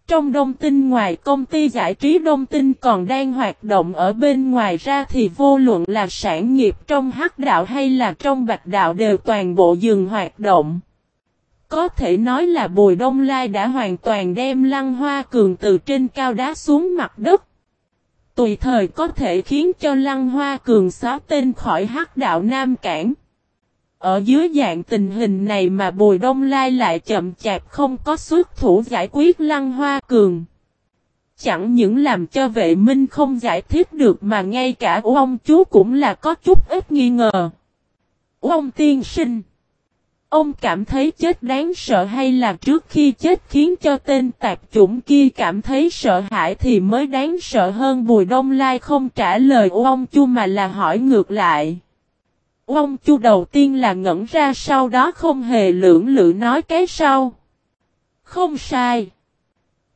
Trong Đông Tinh ngoài công ty giải trí Đông Tinh còn đang hoạt động ở bên ngoài ra thì vô luận là sản nghiệp trong hắc đạo hay là trong bạch đạo đều toàn bộ dừng hoạt động. Có thể nói là Bùi Đông Lai đã hoàn toàn đem Lăng Hoa Cường từ trên cao đá xuống mặt đất. Tùy thời có thể khiến cho Lăng Hoa Cường xóa tên khỏi hắc đạo Nam Cảng. Ở dưới dạng tình hình này mà Bùi Đông Lai lại chậm chạp không có xuất thủ giải quyết Lăng Hoa Cường. Chẳng những làm cho vệ minh không giải thích được mà ngay cả ông chú cũng là có chút ít nghi ngờ. Ông tiên sinh. Ông cảm thấy chết đáng sợ hay là trước khi chết khiến cho tên tạp chủng kia cảm thấy sợ hãi thì mới đáng sợ hơn Bùi Đông Lai không trả lời ông chu mà là hỏi ngược lại. Ông chu đầu tiên là ngẩn ra sau đó không hề lưỡng lự nói cái sau. Không sai.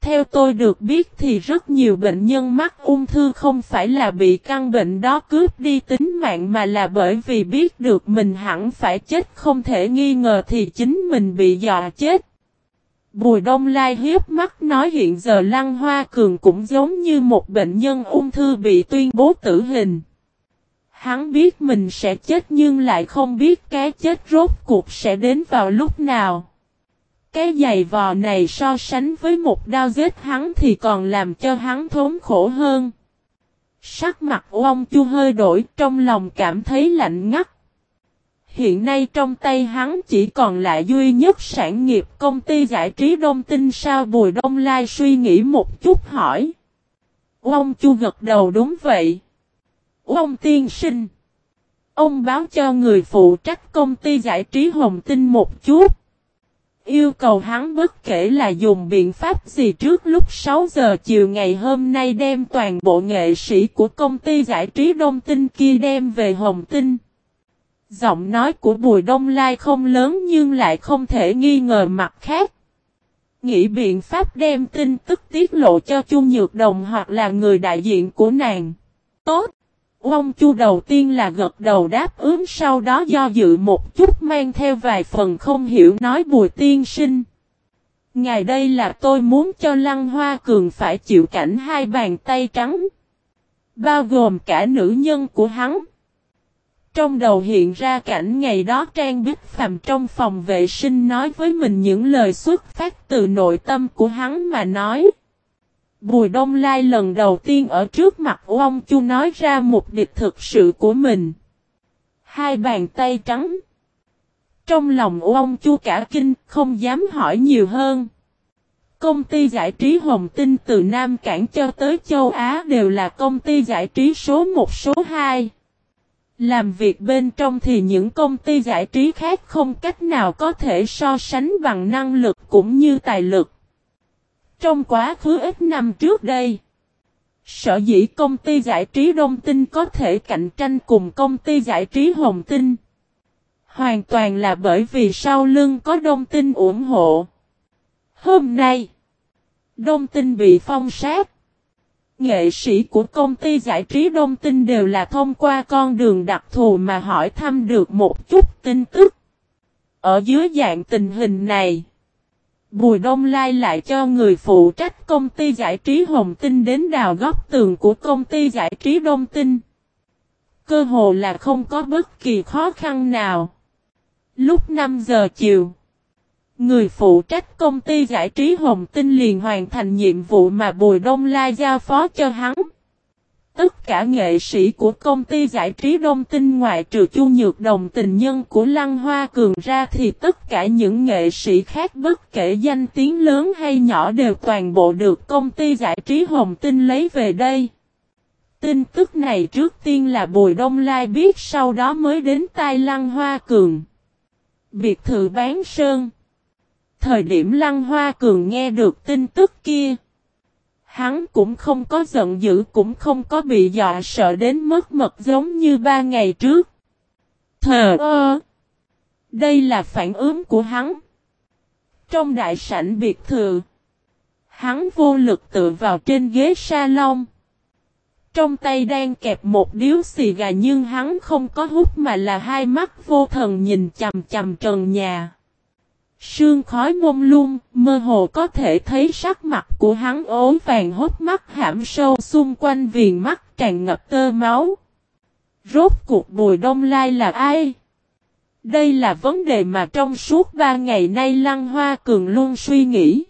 Theo tôi được biết thì rất nhiều bệnh nhân mắc ung thư không phải là bị căn bệnh đó cướp đi tính mạng mà là bởi vì biết được mình hẳn phải chết, không thể nghi ngờ thì chính mình bị dọa chết. Bùi Đông Lai hiếp mắt nói hiện giờ Lăng Hoa Cường cũng giống như một bệnh nhân ung thư bị tuyên bố tử hình. Hắn biết mình sẽ chết nhưng lại không biết cái chết rốt cuộc sẽ đến vào lúc nào. Cái giày vò này so sánh với một đao giết hắn thì còn làm cho hắn thốn khổ hơn. Sắc mặt ông chu hơi đổi, trong lòng cảm thấy lạnh ngắt. Hiện nay trong tay hắn chỉ còn lại duy nhất sản nghiệp công ty giải trí Đông Tinh sao Bùi Đông Lai suy nghĩ một chút hỏi. Ông Chu gật đầu đúng vậy. Ông tiên sinh. Ông báo cho người phụ trách công ty giải trí Hồng Tinh một chút. Yêu cầu hắn bất kể là dùng biện pháp gì trước lúc 6 giờ chiều ngày hôm nay đem toàn bộ nghệ sĩ của công ty giải trí Đông Tinh kia đem về Hồng Tinh. Giọng nói của Bùi Đông Lai không lớn nhưng lại không thể nghi ngờ mặt khác. Nghĩ biện pháp đem tin tức tiết lộ cho Chu Nhược Đồng hoặc là người đại diện của nàng. Tốt! Ông Chu đầu tiên là gật đầu đáp ứng, sau đó do dự một chút mang theo vài phần không hiểu nói, Bùi tiên sinh. Ngày đây là tôi muốn cho Lăng Hoa Cường phải chịu cảnh hai bàn tay trắng. Bao gồm cả nữ nhân của hắn. Trong đầu hiện ra cảnh ngày đó Trang Bích Phạm trong phòng vệ sinh nói với mình những lời xuất phát từ nội tâm của hắn mà nói. Bùi Đông Lai lần đầu tiên ở trước mặt ông Chu nói ra mục đích thực sự của mình. Hai bàn tay trắng. Trong lòng ông Chu cả kinh, không dám hỏi nhiều hơn. Công ty giải trí Hồng Tinh từ Nam Cảng cho tới châu Á đều là công ty giải trí số 1 số 2. Làm việc bên trong thì những công ty giải trí khác không cách nào có thể so sánh bằng năng lực cũng như tài lực. Trong quá khứ ít năm trước đây, sở dĩ công ty giải trí Đông Tinh có thể cạnh tranh cùng công ty giải trí Hồng Tinh. Hoàn toàn là bởi vì sau lưng có Đông Tinh ủng hộ. Hôm nay, Đông Tinh bị phong sát. Nghệ sĩ của công ty giải trí Đông Tinh đều là thông qua con đường đặc thù mà hỏi thăm được một chút tin tức. Ở dưới dạng tình hình này, Bùi Đông Lai lại cho người phụ trách công ty giải trí Hồng Tinh đến đào góc tường của công ty giải trí Đông Tinh. Cơ hồ là không có bất kỳ khó khăn nào. Lúc 5 giờ chiều, người phụ trách công ty giải trí Hồng Tinh liền hoàn thành nhiệm vụ mà Bùi Đông Lai giao phó cho hắn. Tất cả nghệ sĩ của công ty giải trí Đông Tinh ngoại trừ Chu Nhược Đồng tình nhân của Lăng Hoa Cường ra thì tất cả những nghệ sĩ khác bất kể danh tiếng lớn hay nhỏ đều toàn bộ được công ty giải trí Hồng Tinh lấy về đây. Tin tức này trước tiên là Bùi Đông Lai biết, sau đó mới đến tai Lăng Hoa Cường. Biệt thự bán sơn. Thời điểm Lăng Hoa Cường nghe được tin tức kia. Hắn cũng không có giận dữ cũng không có bị dọa sợ đến mất mật giống như ba ngày trước. Thờ ơ! Đây là phản ứng của hắn. Trong đại sảnh biệt thự, hắn vô lực tựa vào trên ghế salon. Trong tay đang kẹp một điếu xì gà nhưng hắn không có hút mà là hai mắt vô thần nhìn chầm chầm trần nhà. Sương khói mông lung, mơ hồ có thể thấy sắc mặt của hắn ố vàng hốt mắt hãm sâu xung quanh viền mắt tràn ngập tơ máu. Rốt cuộc Bùi Đông Lai là ai? Đây là vấn đề mà trong suốt ba ngày nay Lăng Hoa Cường luôn suy nghĩ.